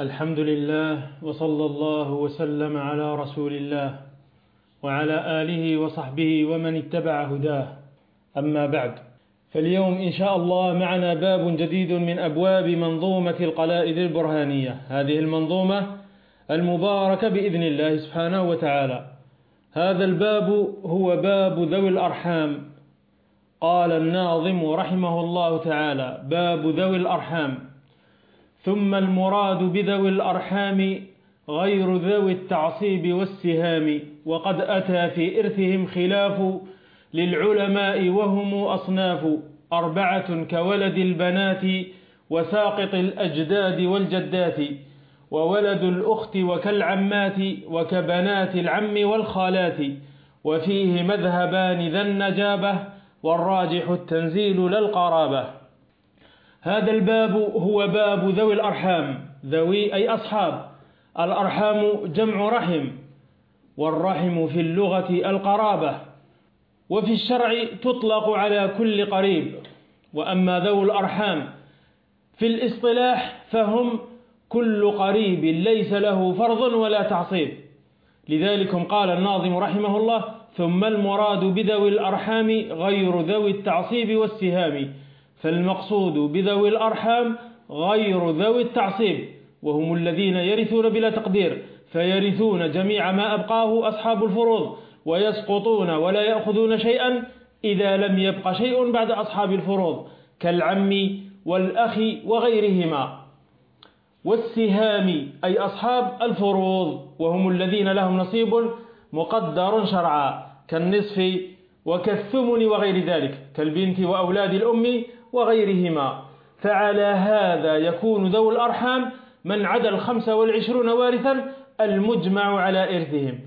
الحمد لله وصلى الله وسلم على رسول الله وعلى آله وصحبه ومن اتبع هداه. أما بعد فاليوم إن شاء الله معنا باب جديد من أبواب منظومة القلائد البرهانية. هذه المنظومة المباركة بإذن الله سبحانه وتعالى. هذا الباب هو باب ذوي الأرحام. قال الناظم رحمه الله تعالى باب ذوي الأرحام. ثم المراد بذوي الأرحام غير ذوي التعصيب والسهام وقد أتى في إرثهم خلاف للعلماء وهم أصناف أربعة كولد البنات وساقط الأجداد والجدات وولد الأخت وكالعمات وكبنات العم والخالات وفيه مذهبان ذا النجابة والراجح التنزيل للقرابة هذا الباب هو باب ذوي الأرحام ذوي أي أصحاب. الأرحام جمع رحم والرحم في اللغة القرابة. وفي الشرع تطلق على كل قريب. وأما ذو الأرحام في الاصطلاح فهم كل قريب ليس له فرض ولا تعصيب. لذلك قال الناظم رحمه الله ثم المراد بذوي الأرحام غير ذوي التعصيب والسهام فالمقصود بذوي الأرحام غير ذوي التعصيب وهم الذين يرثون بلا تقدير فيرثون جميع ما أبقاه أصحاب الفروض ويسقطون ولا يأخذون شيئا إذا لم يبق شيء بعد أصحاب الفروض كالعم والأخ وغيرهما. والسهام أي أصحاب الفروض وهم الذين لهم نصيب مقدر شرعا كالنصف وكالثمن وغير ذلك كالبنت وأولاد الأم وغيرهما. فعلى هذا يكون ذو الأرحام من عدا الخمسة والعشرون وارثا المجمع على إرثهم.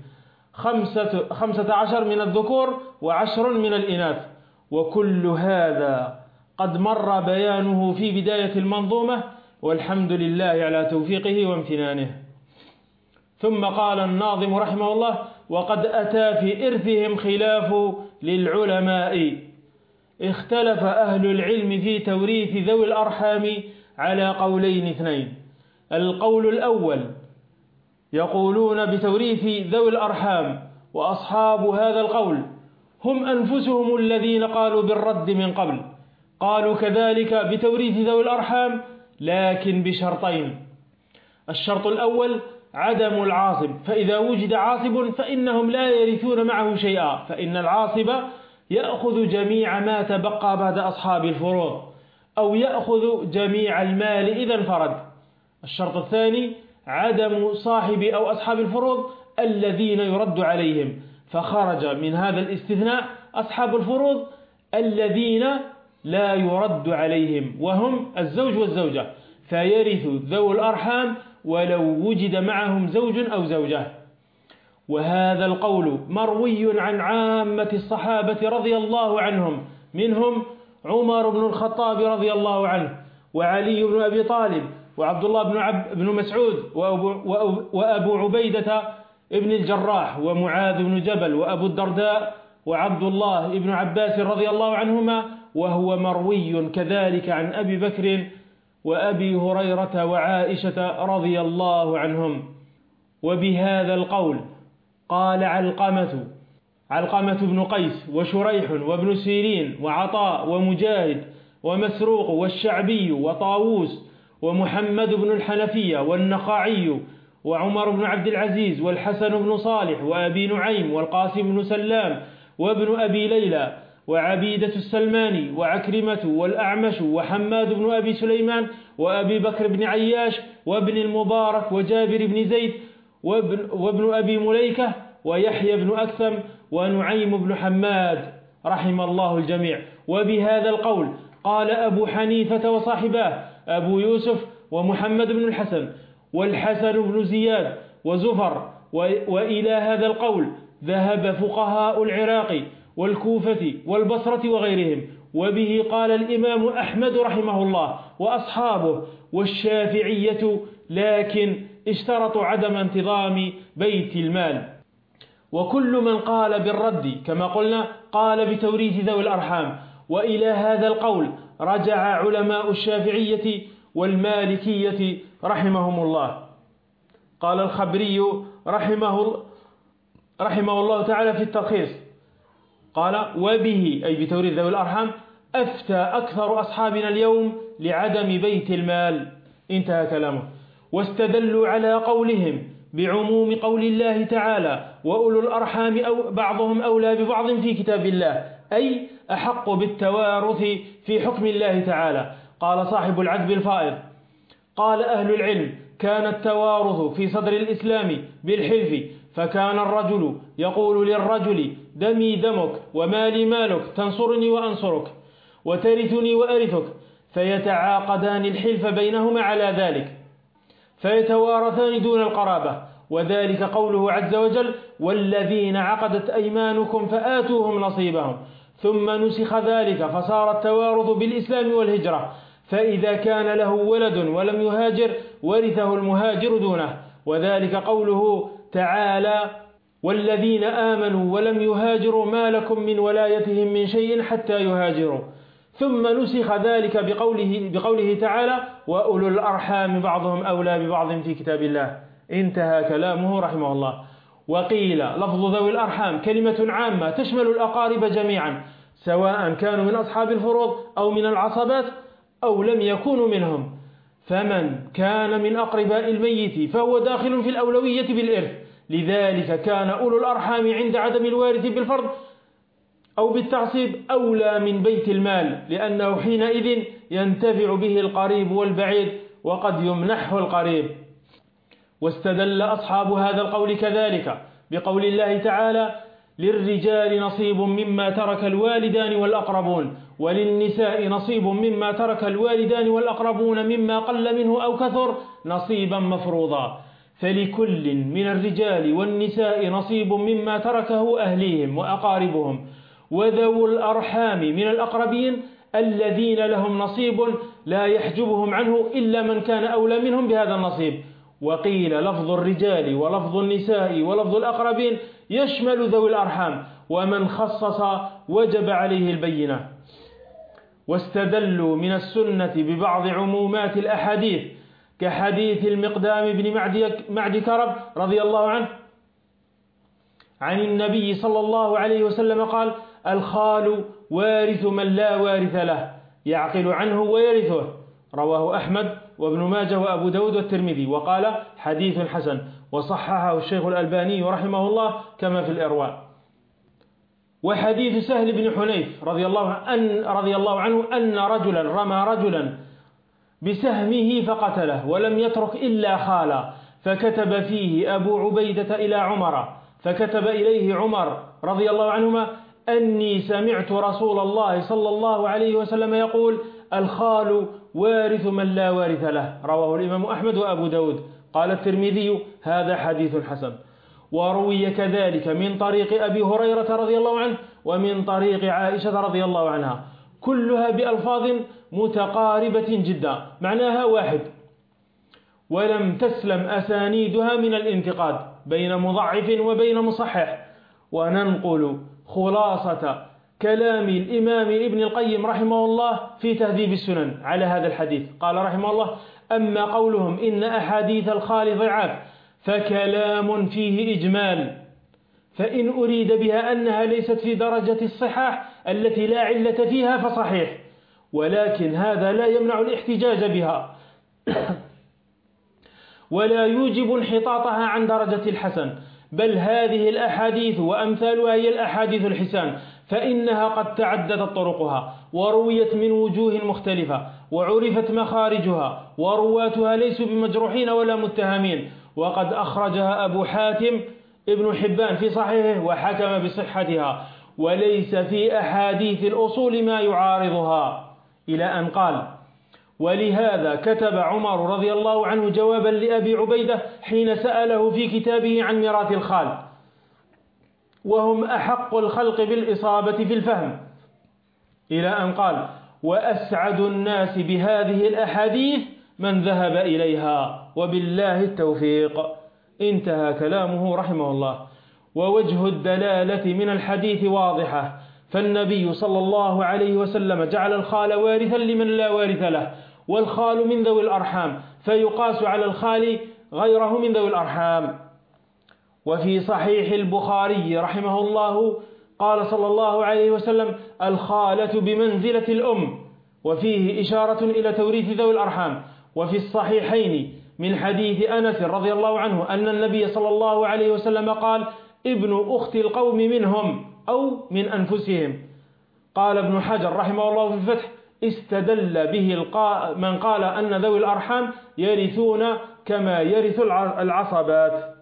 خمسة, خمسة عشر من الذكور وعشر من الإناث. وكل هذا قد مر بيانه في بداية المنظومة والحمد لله على توفيقه وامتنانه. ثم قال الناظم رحمه الله وقد أتى في إرثهم خلاف للعلماء. اختلف أهل العلم في توريث ذوي الأرحام على قولين اثنين. القول الأول يقولون بتوريث ذوي الأرحام وأصحاب هذا القول هم أنفسهم الذين قالوا بالرد من قبل. قالوا كذلك بتوريث ذوي الأرحام لكن بشرطين. الشرط الأول عدم العاصب. فإذا وجد عاصب فإنهم لا يرثون معه شيئا. فإن العاصب يأخذ جميع ما تبقى بعد أصحاب الفروض أو يأخذ جميع المال إذا انفرد. الشرط الثاني عدم صاحب أو أصحاب الفروض الذين يرد عليهم. فخرج من هذا الاستثناء أصحاب الفروض الذين لا يرد عليهم وهم الزوج والزوجة. فيرث ذو الأرحام ولو وجد معهم زوج أو زوجة. وهذا القول مروي عن عامة الصحابة رضي الله عنهم. منهم عمر بن الخطاب رضي الله عنه وعلي بن أبي طالب وعبد الله بن, عب بن مسعود وأبو, وأبو عبيدة ابن الجراح ومعاذ بن جبل وأبو الدرداء وعبد الله بن عباس رضي الله عنهما وهو مروي كذلك عن أبي بكر وأبي هريرة وعائشة رضي الله عنهم. وبهذا القول قال علقمة علقمة بن قيس وشريح وابن سيرين وعطاء ومجاهد ومسروق والشعبي وطاووس ومحمد بن الحنفية والنخاعي وعمر بن عبد العزيز والحسن بن صالح وأبي نعيم والقاسم بن سلام وابن أبي ليلى وعبيدة السلماني وعكرمة والأعمش وحماد بن أبي سليمان وأبي بكر بن عياش وابن المبارك وجابر بن زيد وابن, وابن أبي مليكة ويحيى بن أكثم ونعيم بن حماد رحم الله الجميع. وبهذا القول قال أبو حنيفة وصاحباه أبو يوسف ومحمد بن الحسن والحسن بن زياد وزفر وإلى هذا القول ذهب فقهاء العراق والكوفة والبصرة وغيرهم. وبه قال الإمام أحمد رحمه الله وأصحابه والشافعية لكن اشترطوا عدم انتظام بيت المال. وكل من قال بالرد كما قلنا قال بتوريث ذوي الأرحام. وإلى هذا القول رجع علماء الشافعية والمالكية رحمهم الله. قال الخبري رحمه, رحمه الله تعالى في التلخيص. قال وبه أي بتوريد ذوي الأرحام أفتى أكثر أصحابنا اليوم لعدم بيت المال. انتهى كلامه. واستدلوا على قولهم بعموم قول الله تعالى وأولو الأرحام أو بعضهم أولى ببعض في كتاب الله أي أحق بالتوارث في حكم الله تعالى. قال صاحب العذب الفائض قال أهل العلم كان التوارث في صدر الإسلام بالحلف فكان الرجل يقول للرجل دمي دمك ومالي مالك تنصرني وأنصرك وترثني وأرثك فيتعاقدان الحلف بينهما على ذلك. فيتوارثان دون القرابة. وذلك قوله عز وجل والذين عقدت أيمانكم فآتوهم نصيبهم. ثم نسخ ذلك فصار التوارث بالإسلام والهجرة. فإذا كان له ولد ولم يهاجر ورثه المهاجر دونه. وذلك قوله تعالى والذين آمنوا ولم يهاجروا ما لكم من ولايتهم من شيء حتى يهاجروا. ثم نسخ ذلك بقوله, بقوله تعالى وأولو الأرحام بعضهم أولى ببعض في كتاب الله. انتهى كلامه رحمه الله. وقيل لفظ ذوي الأرحام كلمة عامة تشمل الأقارب جميعا سواء كانوا من أصحاب الفروض أو من العصبات أو لم يكونوا منهم. فمن كان من أقرباء الميت فهو داخل في الأولوية بالإرث. لذلك كان أولو الأرحام عند عدم الوارث بالفرض أو بالتعصيب أولى من بيت المال لأنه حينئذ ينتفع به القريب والبعيد وقد يمنحه القريب. واستدل أصحاب هذا القول كذلك بقول الله تعالى للرجال نصيب مما ترك الوالدان والأقربون وللنساء نصيب مما ترك الوالدان والأقربون مما قل منه أو كثر نصيبا مفروضا. فلكل من الرجال والنساء نصيب مما تركه أهليهم وأقاربهم. وذو الأرحام من الأقربين الذين لهم نصيب لا يحجبهم عنه إلا من كان أولى منهم بهذا النصيب. وقيل لفظ الرجال ولفظ النساء ولفظ الأقربين يشمل ذوي الأرحام ومن خصص وجب عليه البينة. واستدلوا من السنة ببعض عمومات الأحاديث كحديث المقدام بن معد كرب رضي الله عنه عن النبي صلى الله عليه وسلم قال الخال وارث من لا وارث له يعقل عنه ويرثه. رواه أحمد وابن ماجه وأبو داود والترمذي. وقال حديث حسن. وصححه الشيخ الألباني رحمه الله كما في الإرواء. وحديث سهل بن حنيف رضي الله, أن رضي الله عنه أن رجلا رمى رجلا بسهمه فقتله ولم يترك إلا خالا. فكتب فيه أبو عبيدة إلى عمر. فكتب إليه عمر رضي الله عنهما أني سمعت رسول الله صلى الله عليه وسلم يقول الخال وارث من لا وارث له. رواه الإمام أحمد وأبو داود. قال الترمذي هذا حديث حسن. وروي كذلك من طريق أبي هريرة رضي الله عنه ومن طريق عائشة رضي الله عنها. كلها بألفاظ متقاربة جدا. معناها واحد. ولم تسلم أسانيدها من الانتقاد بين مضعف وبين مصحح. وننقل خلاصة كلام الإمام ابن القيم رحمه الله في تهذيب السنن على هذا الحديث. قال رحمه الله أما قولهم إن أحاديث الخال ضعاف فكلام فيه إجمال. فإن أريد بها أنها ليست في درجة الصحاح التي لا علة فيها فصحيح ولكن هذا لا يمنع الاحتجاج بها. ولا يوجب انحطاطها عن درجة الحسن. بل هذه الأحاديث وأمثالها هي الأحاديث الحسان فإنها قد تعددت طرقها ورويت من وجوه مختلفة وعرفت مخارجها ورواتها ليسوا بمجروحين ولا متهمين. وقد أخرجها أبو حاتم ابن حبان في صحيحه وحكم بصحتها وليس في أحاديث الأصول ما يعارضها. إلى أن قال ولهذا كتب عمر رضي الله عنه جوابا لأبي عبيدة حين سأله في كتابه عن ميراث الخال. وهم أحق الخلق بالإصابة في الفهم. إلى أن قال وأسعد الناس بهذه الأحاديث من ذهب إليها وبالله التوفيق. انتهى كلامه رحمه الله. ووجه الدلالة من الحديث واضحة. فالنبي صلى الله عليه وسلم جعل الخال وارثا لمن لا وارث له. والخال من ذوي الأرحام فيقاس على الخال غيره من ذوي الأرحام. وفي صحيح البخاري رحمه الله قال صلى الله عليه وسلم الخالة بمنزلة الأم. وفيه إشارة إلى توريث ذوي الأرحام. وفي الصحيحين من حديث أنس رضي الله عنه أن النبي صلى الله عليه وسلم قال ابن أخت القوم منهم أو من أنفسهم. قال ابن حجر رحمه الله في الفتح استدل به من قال أن ذوي الأرحام يرثون كما يرث العصبات.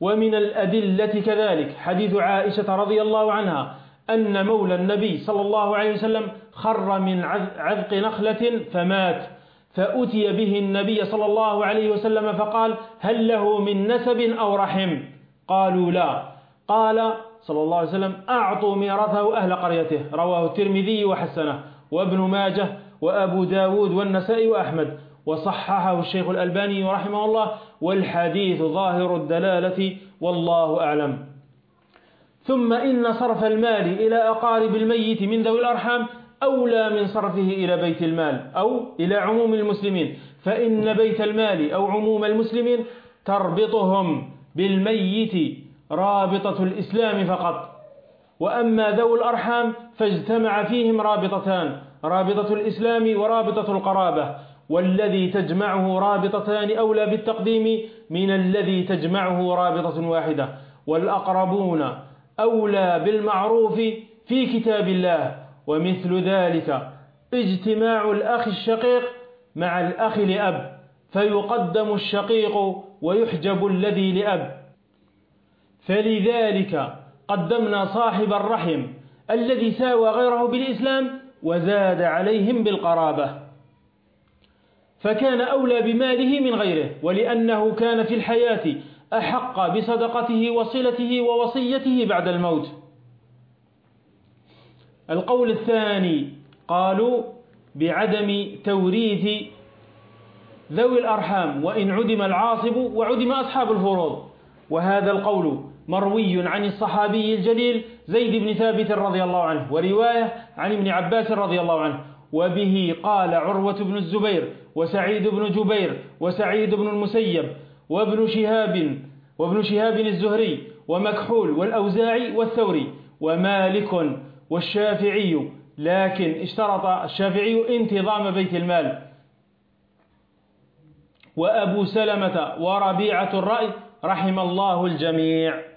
ومن الأدلة كذلك حديث عائشة رضي الله عنها أن مولى النبي صلى الله عليه وسلم خر من عذق نخلة فمات فأتي به النبي صلى الله عليه وسلم فقال هل له من نسب أو رحم؟ قالوا لا. قال صلى الله عليه وسلم أعطوا ميراثه أهل قريته. رواه الترمذي وحسنه وابن ماجه وأبو داود والنسائي وأحمد. وصححه الشيخ الألباني رحمه الله والحديث ظاهر الدلالة والله أعلم. ثم إن صرف المال إلى أقارب الميت من ذوي الأرحام أولى من صرفه إلى بيت المال أو إلى عموم المسلمين. فإن بيت المال أو عموم المسلمين تربطهم بالميت رابطة الإسلام فقط. وأما ذو الأرحام فاجتمع فيهم رابطتان رابطة الإسلام ورابطة القرابة. والذي تجمعه رابطتان أولى بالتقديم من الذي تجمعه رابطة واحدة. والأقربون أولى بالمعروف في كتاب الله. ومثل ذلك اجتماع الأخ الشقيق مع الأخ لأب. فيقدم الشقيق ويحجب الذي لأب. فلذلك قدمنا صاحب الرحم الذي ساوى غيره بالإسلام وزاد عليهم بالقرابة. فكان أولى بماله من غيره ولأنه كان في الحياة أحق بصدقته وصلته ووصيته بعد الموت. القول الثاني قالوا بعدم توريث ذوي الأرحام وإن عدم العاصب وعدم أصحاب الفروض. وهذا القول مروي عن الصحابي الجليل زيد بن ثابت رضي الله عنه ورواية عن ابن عباس رضي الله عنه. وبه قال عروة بن الزبير وسعيد بن جبير وسعيد بن المسيب وابن شهاب وابن شهاب الزهري ومكحول والأوزاعي والثوري ومالك والشافعي. لكن اشترط الشافعي انتظام بيت المال. وأبو سلمة وربيعة الرأي رحم الله الجميع.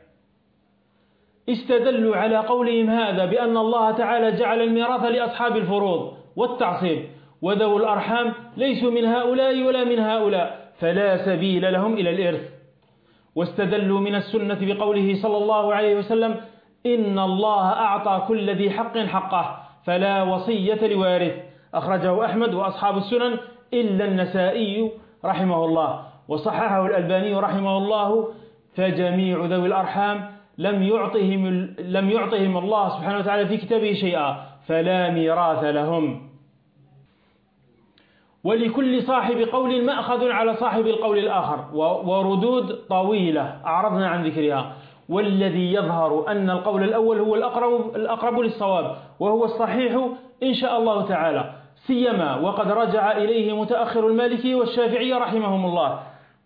استدلوا على قولهم هذا بأن الله تعالى جعل الميراث لأصحاب الفروض والتعصيب وذو الأرحام ليسوا من هؤلاء ولا من هؤلاء فلا سبيل لهم إلى الإرث. واستدلوا من السنة بقوله صلى الله عليه وسلم إن الله أعطى كل ذي حق حقه فلا وصية لوارث. أخرجه أحمد وأصحاب السنن إلا النسائي رحمه الله وصححه الألباني رحمه الله فجميع ذوي الأرحام لم يعطهم, لم يعطهم الله سبحانه وتعالى في كتابه شيئا فلا ميراث لهم. ولكل صاحب قول مأخذ على صاحب القول الآخر وردود طويلة أعرضنا عن ذكرها. والذي يظهر أن القول الأول هو الأقرب, الأقرب للصواب وهو الصحيح إن شاء الله تعالى. سيما وقد رجع إليه متأخر المالكي والشافعي رحمهم الله.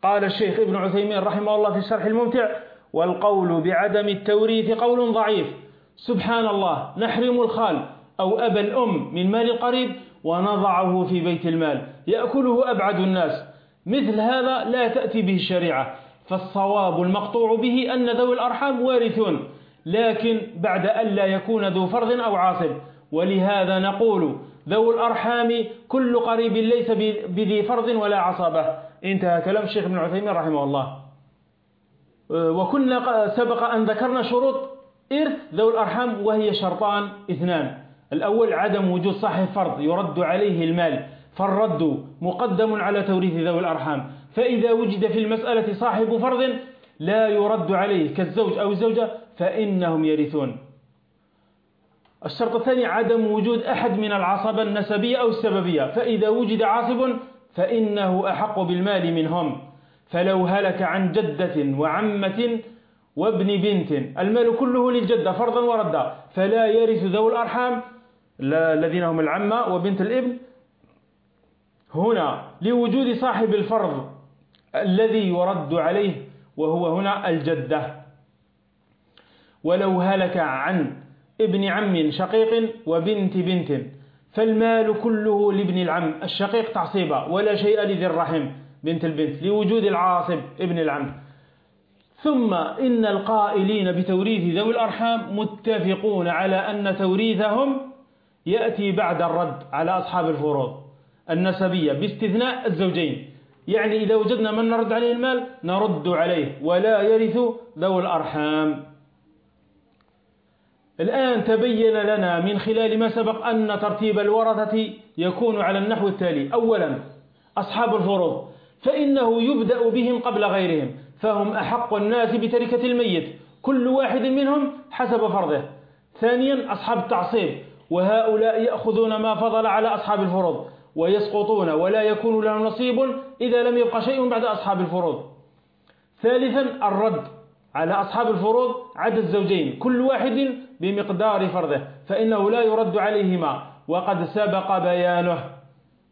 قال الشيخ ابن عثيمين رحمه الله في الشرح الممتع والقول بعدم التوريث قول ضعيف. سبحان الله نحرم الخال أو أبا الأم من مال القريب ونضعه في بيت المال. يأكله أبعد الناس. مثل هذا لا تأتي به الشريعة. فالصواب المقطوع به أن ذوي الأرحام وارثون. لكن بعد أن لا يكون ذو فرض أو عاصب. ولهذا نقول ذو الأرحام كل قريب ليس بذي فرض ولا عصبة انتهى كلام الشيخ ابن عثيمين رحمه الله. وكنا سبق أن ذكرنا شروط إرث ذو الأرحام وهي شرطان اثنان. الأول عدم وجود صاحب فرض يرد عليه المال فالرد مقدم على توريث ذوي الأرحام. فإذا وجد في المسألة صاحب فرض لا يرد عليه كالزوج أو الزوجة فإنهم يرثون. الشرط الثاني عدم وجود أحد من العصبة النسبية أو السببية. فإذا وجد عاصب فإنه أحق بالمال منهم. فلو هلك عن جدة وعمة وابن بنت. المال كله للجدة فرضا وردا. فلا يرث ذو الأرحام الذين هم العمة وبنت الابن. هنا لوجود صاحب الفرض الذي يرد عليه وهو هنا الجدة. ولو هلك عن ابن عم شقيق وبنت بنت. فالمال كله لابن العم الشقيق تعصيبا ولا شيء لذي الرحم. بنت البنت لوجود العاصب ابن العم. ثم إن القائلين بتوريث ذوي الأرحام متفقون على أن توريثهم يأتي بعد الرد على أصحاب الفروض النسبية باستثناء الزوجين. يعني إذا وجدنا من نرد عليه المال نرد عليه ولا يرث ذوي الأرحام. الآن تبين لنا من خلال ما سبق أن ترتيب الورثة يكون على النحو التالي. أولا أصحاب الفروض. فإنه يبدأ بهم قبل غيرهم فهم أحق الناس بتركة الميت كل واحد منهم حسب فرضه. ثانيا أصحاب التعصيب وهؤلاء يأخذون ما فضل على أصحاب الفروض ويسقطون ولا يكون لهم نصيب إذا لم يبقى شيء بعد أصحاب الفروض. ثالثا الرد على أصحاب الفروض عدد الزوجين كل واحد بمقدار فرضه فإنه لا يرد عليهما وقد سبق بيانه.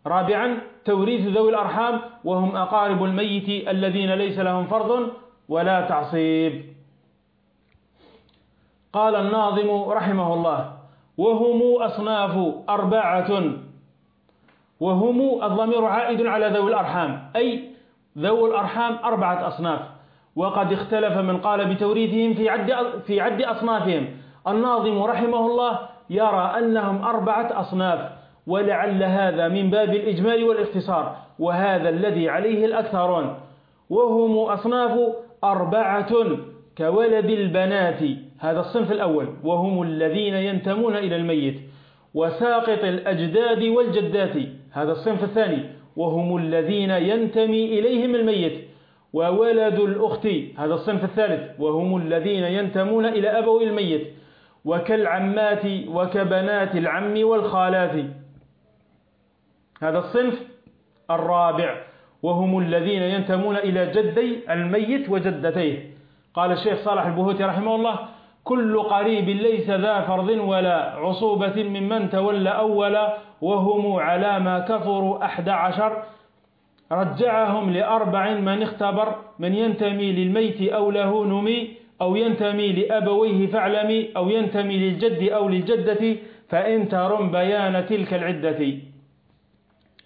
رابعا توريث ذوي الأرحام وهم أقارب الميت الذين ليس لهم فرض ولا تعصيب. قال الناظم رحمه الله وهم أصناف أربعة وهم الضمير عائد على ذوي الأرحام أي ذوي الأرحام أربعة أصناف. وقد اختلف من قال بتوريثهم في عد, في عد أصنافهم. الناظم رحمه الله يرى أنهم أربعة أصناف. ولعل هذا من باب الإجمال والاختصار وهذا الذي عليه الأكثرون. وهم أصناف أربعة كولد البنات هذا الصنف الأول. وهم الذين ينتمون إلى الميت. وساقط الأجداد والجدات هذا الصنف الثاني. وهم الذين ينتمي إليهم الميت. وولد الأخت هذا الصنف الثالث. وهم الذين ينتمون إلى أبوي الميت. وكالعمات وكبنات العم والخالات. هذا الصنف الرابع وهم الذين ينتمون إلى جدي الميت وجدتيه. قال الشيخ صالح البهوتي رحمه الله كل قريب ليس ذا فرض ولا عصوبة ممن تولى أولا وهم على ما كفروا أحد عشر. رجعهم لأربع من اختبر من ينتمي للميت أو له نمي أو ينتمي لأبويه فاعلمي أو ينتمي للجد أو للجدة فإن ترم بيان تلك العدة.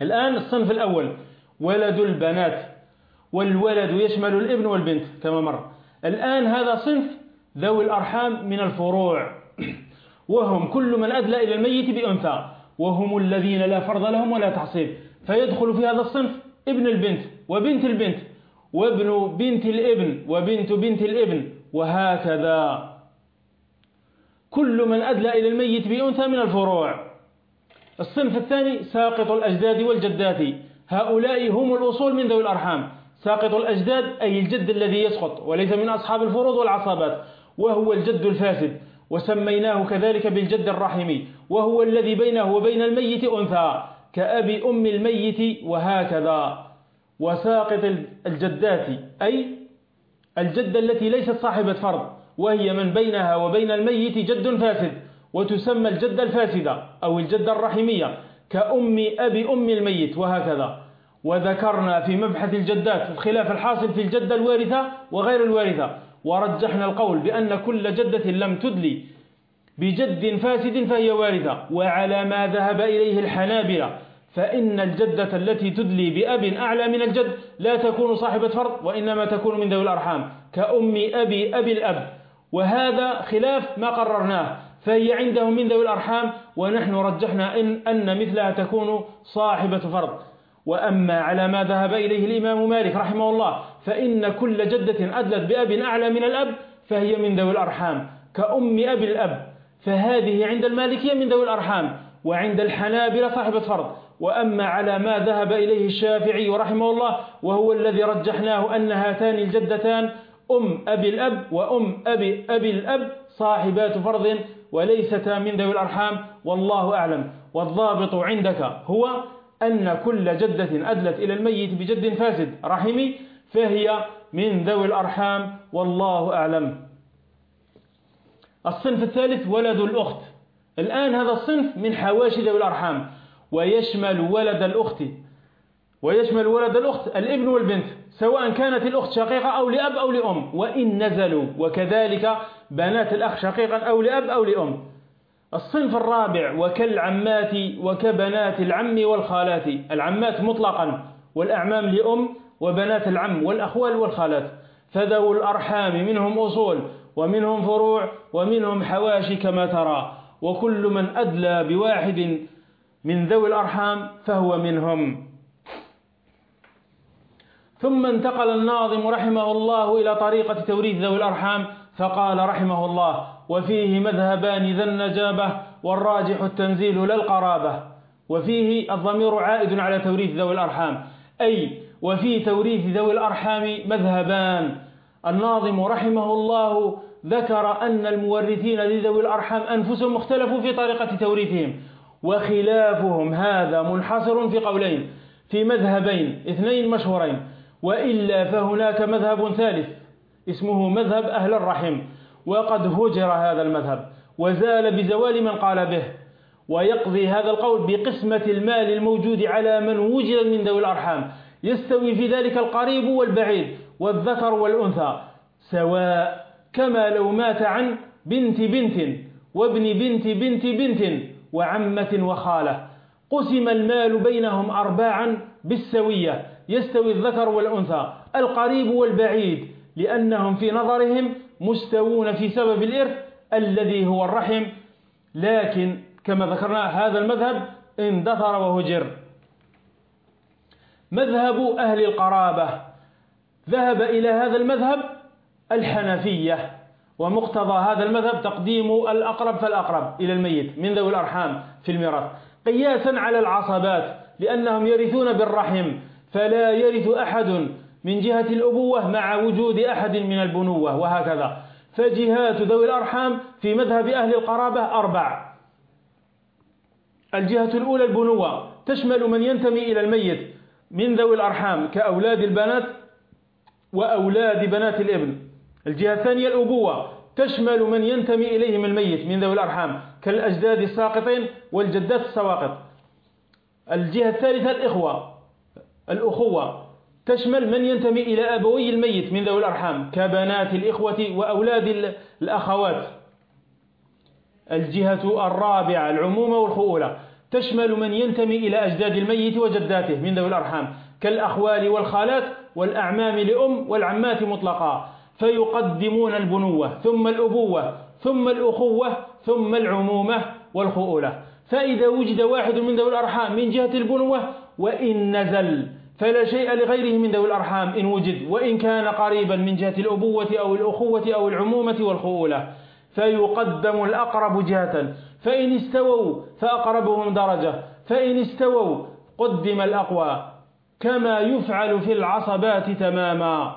الآن الصنف الأول ولد البنات والولد يشمل الابن والبنت كما مر. الآن هذا صنف ذوي الأرحام من الفروع. وهم كل من أدلى إلى الميت بأنثى. وهم الذين لا فرض لهم ولا تعصيب فيدخل في هذا الصنف ابن البنت وبنت البنت وابن بنت الابن وبنت بنت الابن وهكذا. كل من أدلى إلى الميت بأنثى من الفروع. الصنف الثاني ساقط الأجداد والجدات. هؤلاء هم الأصول من ذوي الأرحام. ساقط الأجداد أي الجد الذي يسقط وليس من أصحاب الفروض والعصابات. وهو الجد الفاسد. وسميناه كذلك بالجد الرحمي وهو الذي بينه وبين الميت أنثى. كأبي أم الميت وهكذا. وساقط الجدات أي الجدة التي ليست صاحبة فرض. وهي من بينها وبين الميت جد فاسد. وتسمى الجدة الفاسدة أو الجدة الرحمية كأم أبي أم الميت وهكذا. وذكرنا في مبحث الجدات الخلاف الحاصل في الجدة الوارثة وغير الوارثة. ورجحنا القول بأن كل جدة لم تدلي بجد فاسد فهي وارثة. وعلى ما ذهب إليه الحنابلة فإن الجدة التي تدلي بأب أعلى من الجد لا تكون صاحبة فرض وإنما تكون من ذوي الأرحام كأم أبي أبي الأب. وهذا خلاف ما قررناه. فهي عندهم من ذوي الأرحام ونحن رجحنا إن, أن مثلها تكون صاحبة فرض. وأما على ما ذهب إليه الإمام مالك رحمه الله فإن كل جدة أدلت بأب أعلى من الأب فهي من ذوي الأرحام. كأم أبي الأب فهذه عند المالكية من ذوي الأرحام وعند الحنابلة صاحبة فرض. وأما على ما ذهب إليه الشافعي رحمه الله وهو الذي رجحناه أن هاتان الجدتان أم أبي الأب وأم أبي, أبي الأب صاحبات فرض وليستا من ذوي الأرحام والله أعلم. والضابط عندك هو أن كل جدة أدلت إلى الميت بجد فاسد رحمي فهي من ذوي الأرحام والله أعلم. الصنف الثالث ولد الأخت. الآن هذا الصنف من حواشي ذوي الأرحام ويشمل ولد الأخت. ويشمل ولد الأخت الابن والبنت سواء كانت الأخت شقيقة أو لأب أو لأم وإن نزلوا وكذلك بنات الأخ شقيقا أو لأب أو لأم. الصنف الرابع وكالعمات وكبنات العم والخالات العمات مطلقا والأعمام لأم وبنات العم والأخوال والخالات. فذو الأرحام منهم أصول ومنهم فروع ومنهم حواشي كما ترى. وكل من أدلى بواحد من ذوي الأرحام فهو منهم. ثم انتقل الناظم رحمه الله إلى طريقة توريث ذوي الأرحام فقال رحمه الله وفيه مذهبان ذا النجابة والراجح التنزيل لا القرابة وفيه الضمير عائد على توريث ذوي الأرحام أي وفي توريث ذوي الأرحام مذهبان. الناظم رحمه الله ذكر أن المورثين لذوي الأرحام أنفسهم اختلفوا في طريقة توريثهم وخلافهم هذا منحصر في قولين في مذهبين اثنين مشهورين وإلا فهناك مذهب ثالث اسمه مذهب أهل الرحم وقد هجر هذا المذهب وزال بزوال من قال به ويقضي هذا القول بقسمة المال الموجود على من وجد من ذوي الأرحام يستوي في ذلك القريب والبعيد والذكر والأنثى سواء كما لو مات عن بنت بنت وابن بنت بنت بنت وعمة وخالة قسم المال بينهم أرباعا بالسوية. يستوي الذكر والأنثى القريب والبعيد لأنهم في نظرهم مستوون في سبب الإرث الذي هو الرحم. لكن كما ذكرنا هذا المذهب اندثر وهجر. مذهب أهل القرابة. ذهب إلى هذا المذهب الحنفية ومقتضى هذا المذهب تقديم الأقرب فالأقرب إلى الميت من ذوي الأرحام في الميراث. قياسا على العصبات لأنهم يرثون بالرحم. فلا يرث أحد من جهة الأبوة مع وجود أحد من البنوة وهكذا. فجهات ذوي الأرحام في مذهب أهل القرابة أربع. الجهة الأولى البنوة تشمل من ينتمي إلى الميت من ذوي الأرحام كأولاد البنات وأولاد بنات الإبن. الجهة الثانية الأبوة تشمل من ينتمي إليهم الميت من ذوي الأرحام كالأجداد الساقطين والجدات السواقط. الجهة الثالثة الإخوة الأخوة تشمل من ينتمي إلى أبوي الميت من ذوي الأرحام كبنات الإخوة وأولاد الأخوات. الجهة الرابعة العمومة والخؤولة. تشمل من ينتمي إلى أجداد الميت وجداته من ذوي الأرحام كالأخوال والخالات والأعمام لأم والعمات مطلقا. فيقدمون البنوة ثم الأبوة ثم الأخوة ثم العمومة والخؤولة. فإذا وجد واحد من ذوي الأرحام من جهة البنوة وإن نزل فلا شيء لغيره من ذوي الأرحام إن وجد وإن كان قريبا من جهة الأبوة أو الأخوة أو العمومة والخؤولة فيقدم الأقرب جهة فإن استووا فأقربهم درجة فإن استووا قدم الأقوى كما يفعل في العصبات تماما.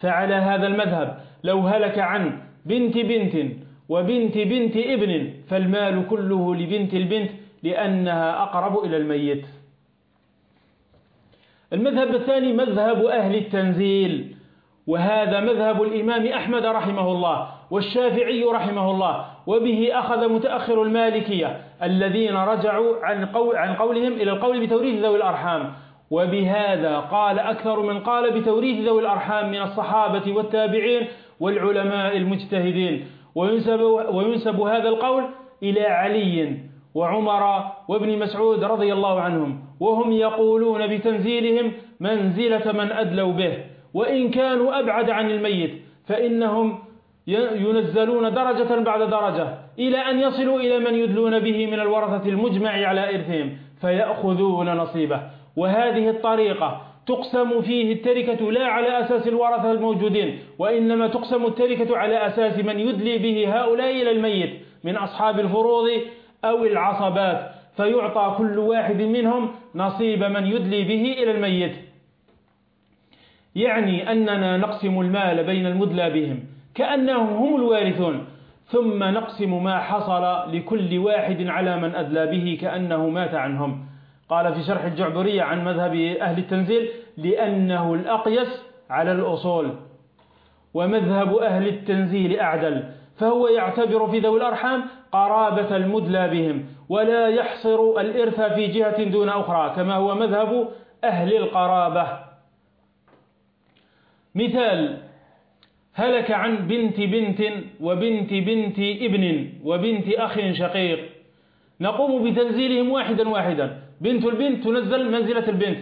فعلى هذا المذهب لو هلك عن بنت بنت وبنت بنت ابن فالمال كله لبنت البنت لأنها أقرب إلى الميت. المذهب الثاني مذهب أهل التنزيل وهذا مذهب الإمام أحمد رحمه الله والشافعي رحمه الله وبه أخذ متأخر المالكية الذين رجعوا عن, قول عن قولهم إلى القول بتوريث ذوي الأرحام. وبهذا قال أكثر من قال بتوريث ذوي الأرحام من الصحابة والتابعين والعلماء المجتهدين. وينسب, وينسب هذا القول إلى علي وعمر وابن مسعود رضي الله عنهم وهم يقولون بتنزيلهم منزلة من أدلوا به وإن كانوا أبعد عن الميت فإنهم ينزلون درجة بعد درجة إلى أن يصلوا إلى من يدلون به من الورثة المجمع على إرثهم فيأخذون نصيبه. وهذه الطريقة تقسم فيه التركة لا على أساس الورثة الموجودين وإنما تقسم التركة على أساس من يدلي به هؤلاء إلى الميت من أصحاب الفروض أو العصبات فيعطى كل واحد منهم نصيب من يدلي به إلى الميت. يعني أننا نقسم المال بين المدلى بهم كأنهم هم الوارثون ثم نقسم ما حصل لكل واحد على من أدلى به كأنه مات عنهم. قال في شرح الجعبرية عن مذهب أهل التنزيل لأنه الأقيس على الأصول ومذهب أهل التنزيل أعدل فهو يعتبر في ذوي الأرحام قرابة المدلى بهم ولا يحصر الإرث في جهة دون أخرى كما هو مذهب أهل القرابة. مثال هلك عن بنت بنت وبنت بنت ابن وبنت أخ شقيق. نقوم بتنزيلهم واحدا واحدا. بنت البنت تنزل منزلة البنت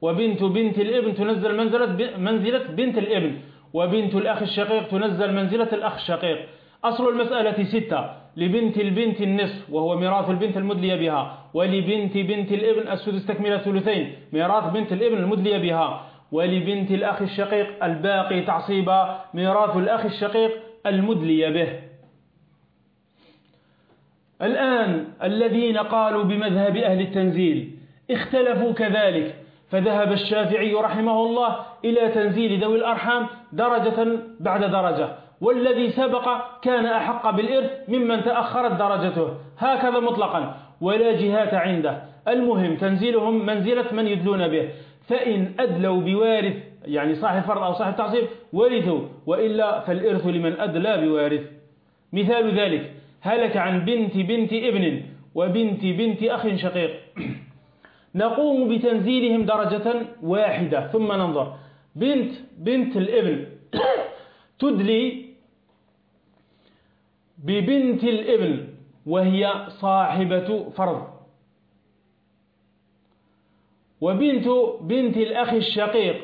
وبنت بنت الابن تنزل منزلة منزلة بنت الابن وبنت الأخ الشقيق تنزل منزلة الأخ الشقيق. أصل المسألة ستة لبنت البنت النصف وهو ميراث البنت المدلية بها. ولبنت بنت الابن السدس تكملة الثلثين ميراث بنت الابن المدلية بها. ولبنت الأخ الشقيق الباقي تعصيبا ميراث الأخ الشقيق المدلي به. الآن الذين قالوا بمذهب أهل التنزيل اختلفوا كذلك فذهب الشافعي رحمه الله إلى تنزيل ذوي الأرحام درجة بعد درجة. والذي سبق كان أحق بالإرث ممن تأخرت درجته. هكذا مطلقا ولا جهات عنده. المهم تنزيلهم منزلة من يدلون به. فإن أدلوا بوارث يعني صاحب فرض أو صاحب تعصيب ورثوا. وإلا فالإرث لمن أدلى بوارث. مثال ذلك هلك عن بنت بنت ابن وبنت بنت أخ شقيق. نقوم بتنزيلهم درجة واحدة ثم ننظر. بنت بنت الابن. تدلي ببنت الإبن وهي صاحبة فرض. وبنت بنت الأخ الشقيق.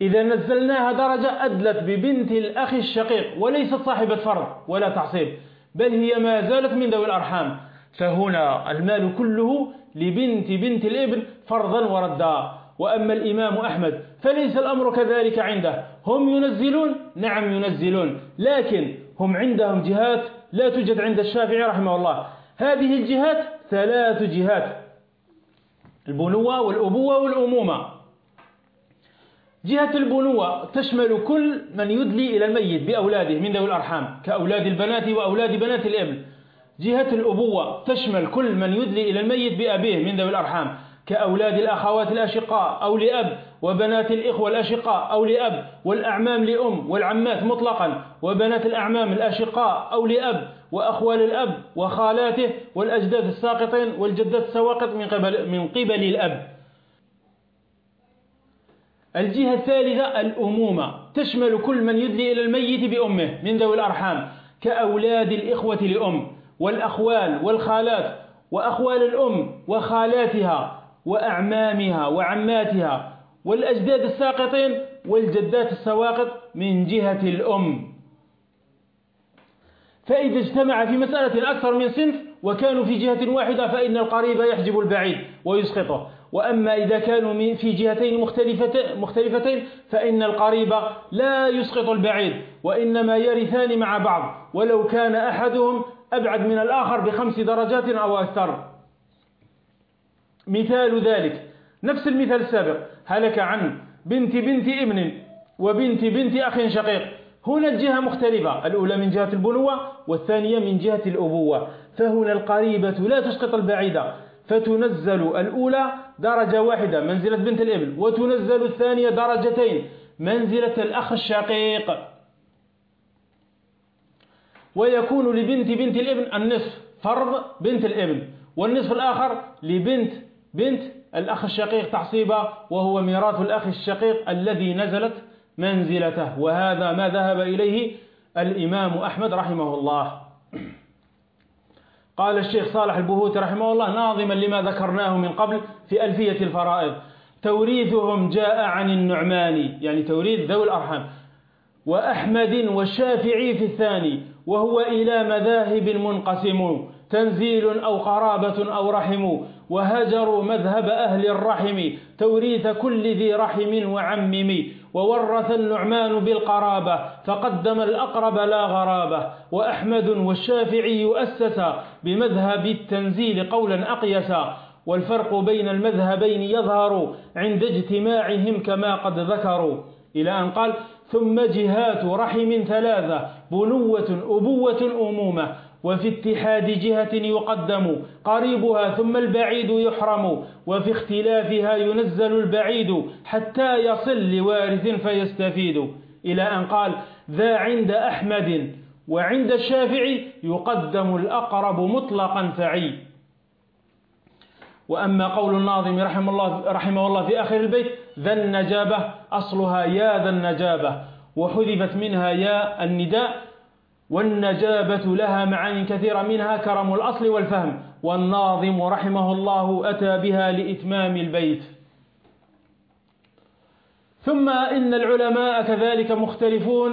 إذا نزلناها درجة أدلت ببنت الأخ الشقيق وليست صاحبة فرض ولا تعصيب بل هي ما زالت من ذوي الأرحام. فهنا المال كله لبنت بنت الإبن فرضا وردا. وأما الإمام أحمد فليس الأمر كذلك عنده. هم ينزلون نعم ينزلون لكن هم عندهم جهات لا توجد عند الشافعي رحمه الله. هذه الجهات ثلاث جهات البنوة والأبوة والأمومة. جهة البنوة تشمل كل من يدلي إلى الميت بأولاده من ذوي الأرحام كأولاد البنات وأولاد بنات الإبن. جهة الأبوة تشمل كل من يدلي إلى الميت بأبيه من ذوي الأرحام كأولاد الأخوات الأشقاء أو لأب. وبنات الإخوة الأشقاء أو لأب والأعمام لأم والعمات مطلقا. وبنات الأعمام الأشقاء أو لأب وأخوال الأب وخالاته والأجداد الساقطين والجدات السواقط من قبل, من قبل الأب. الجهة الثالثة الأمومة. تشمل كل من يدلي إلى الميت بأمه من ذوي الأرحام كأولاد الإخوة لأم والأخوال والخالات وأخوال الأم وخالاتها وأعمامها وعماتها. والأجداد الساقطين والجدات السواقط من جهة الأم. فإذا اجتمع في مسألة أكثر من صنف وكانوا في جهة واحدة فإن القريب يحجب البعيد ويسقطه. وأما إذا كانوا في جهتين مختلفتين فإن القريب لا يسقط البعيد وإنما يرثان مع بعض. ولو كان أحدهم أبعد من الآخر بخمس درجات أو أكثر. مثال ذلك. نفس المثال السابق. هلك عن بنت بنت ابن وبنت بنت أخ شقيق. هنا الجهة مختلفة. الأولى من جهة البنوة والثانية من جهة الأبوة. فهنا القريبة لا تسقط البعيدة. فتنزل الأولى درجة واحدة منزلة بنت الابن وتنزل الثانية درجتين منزلة الأخ الشقيق. ويكون لبنت بنت الإبن النصف فرض بنت الإبن. والنصف الآخر لبنت بنت الأخ الشقيق تعصيبا وهو ميراث الأخ الشقيق الذي نزلت منزلته. وهذا ما ذهب إليه الإمام أحمد رحمه الله. قال الشيخ صالح البهوت رحمه الله ناظما لما ذكرناه من قبل في ألفية الفرائض. توريثهم جاء عن النعماني يعني توريث ذوي الأرحام. وأحمد والشافعي في الثاني وهو إلى مذاهب منقسم تنزيل أو قرابة أو رحم وهجروا مذهب أهل الرحم توريث كل ذي رحم وعمم وورث النعمان بالقرابة فقدم الأقرب لا غرابة. وأحمد والشافعي أسسا بمذهب التنزيل قولا أقيسا والفرق بين المذهبين يظهر عند اجتماعهم كما قد ذكروا. إلى أن قال ثم جهات رحم ثلاثة بنوة أبوة أمومة. وفي اتحاد جهة يقدم قريبها ثم البعيد يحرم وفي اختلافها ينزل البعيد حتى يصل لوارث فيستفيد. إلى أن قال ذا عند أحمد وعند الشافعي يقدم الأقرب مطلقا فعي. وأما قول الناظم رحمه الله, رحمه الله في آخر البيت ذا النجابة أصلها يا ذا النجابة. وحذفت منها يا النداء والنجابة لها معاني كثيرة منها كرم الأصل والفهم. والناظم رحمه الله أتى بها لإتمام البيت. ثم إن العلماء كذلك مختلفون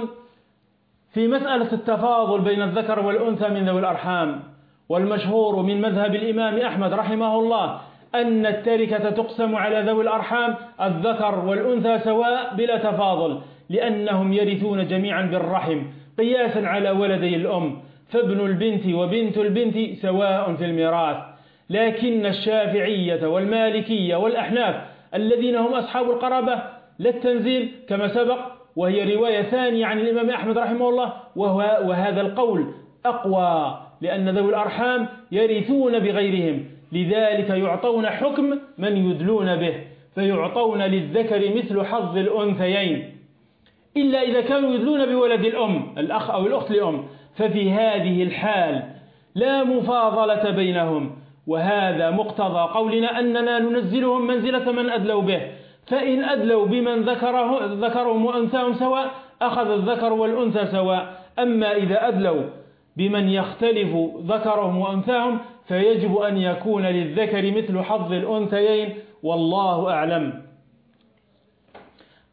في مسألة التفاضل بين الذكر والأنثى من ذوي الأرحام. والمشهور من مذهب الإمام أحمد رحمه الله أن التركة تقسم على ذوي الأرحام الذكر والأنثى سواء بلا تفاضل لأنهم يرثون جميعا بالرحم. قياسا على ولدي الأم فابن البنت وبنت البنت سواء في الميراث. لكن الشافعية والمالكية والأحناف الذين هم أصحاب القرابة للتنزيل كما سبق وهي رواية ثانية عن الإمام أحمد رحمه الله وهو وهذا القول أقوى لأن ذوي الأرحام يرثون بغيرهم. لذلك يعطون حكم من يدلون به فيعطون للذكر مثل حظ الأنثيين. إلا إذا كانوا يدلون بولد الأم الأخ أو الأخت لأم. ففي هذه الحال لا مفاضلة بينهم وهذا مقتضى قولنا أننا ننزلهم منزلة من أدلوا به. فإن أدلوا بمن ذكره ذكرهم وأنثاهم سواء أخذ الذكر والأنثى سواء. أما إذا أدلوا بمن يختلف ذكرهم وأنثاهم فيجب أن يكون للذكر مثل حظ الأنثيين والله أعلم.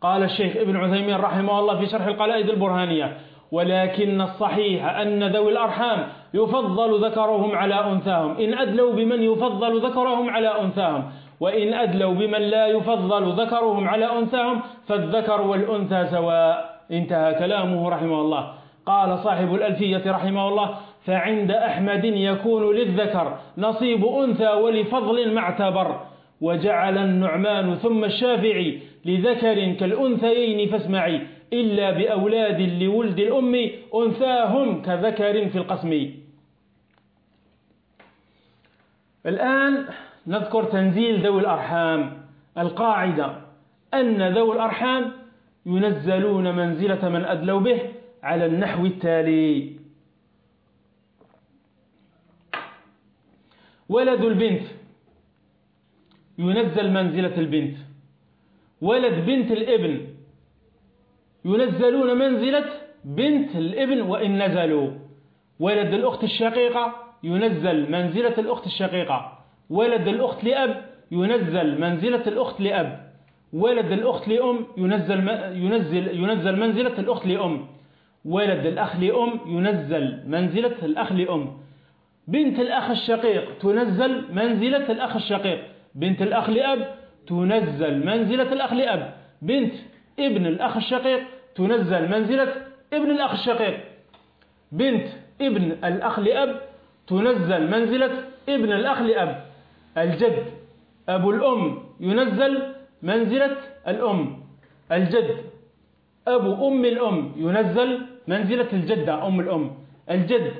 قال الشيخ ابن عثيمين رحمه الله في شرح القلائد البرهانية ولكن الصحيح أن ذوي الأرحام يفضل ذكرهم على أنثاهم. إن أدلوا بمن يفضل ذكرهم على أنثاهم وإن أدلوا بمن لا يفضل ذكرهم على أنثاهم فالذكر والأنثى سواء. انتهى كلامه رحمه الله. قال صاحب الألفية رحمه الله فعند أحمد يكون للذكر نصيب أنثى ولفضل معتبر وجعل النعمان ثم الشافعي لذكر كالأنثيين فاسمعي. إلا بأولاد لولد الأم أنثاهم كذكر في القسم. الآن نذكر تنزيل ذوي الأرحام. القاعدة أن ذوي الأرحام ينزلون منزلة من أدلوا به على النحو التالي. ولد البنت ينزل منزلة البنت. ولد بنت الابن. ينزلون منزلة بنت الابن وإن نزلوا. ولد الأخت الشقيقة ينزل منزلة الأخت الشقيقة. ولد الأخت لأب ينزل منزلة الأخت لأب. ولد الأخت لأم ينزل, ينزل, ينزل منزلة الأخت لأم. ولد الأخ لأم ينزل منزلة الأخ لأم. بنت الأخ الشقيق تنزل منزلة الأخ الشقيق. بنت الأخ لأب تنزل منزلة الأخ لأب. بنت ابن الأخ الشقيق تنزل منزلة ابن الأخ الشقيق. بنت ابن الأخ لأب تنزل منزلة ابن الأخ لأب. الجد أبو الأم ينزل منزلة الأم. الجد أبو أم الأم ينزل منزلة الجدة أم الأم. الجد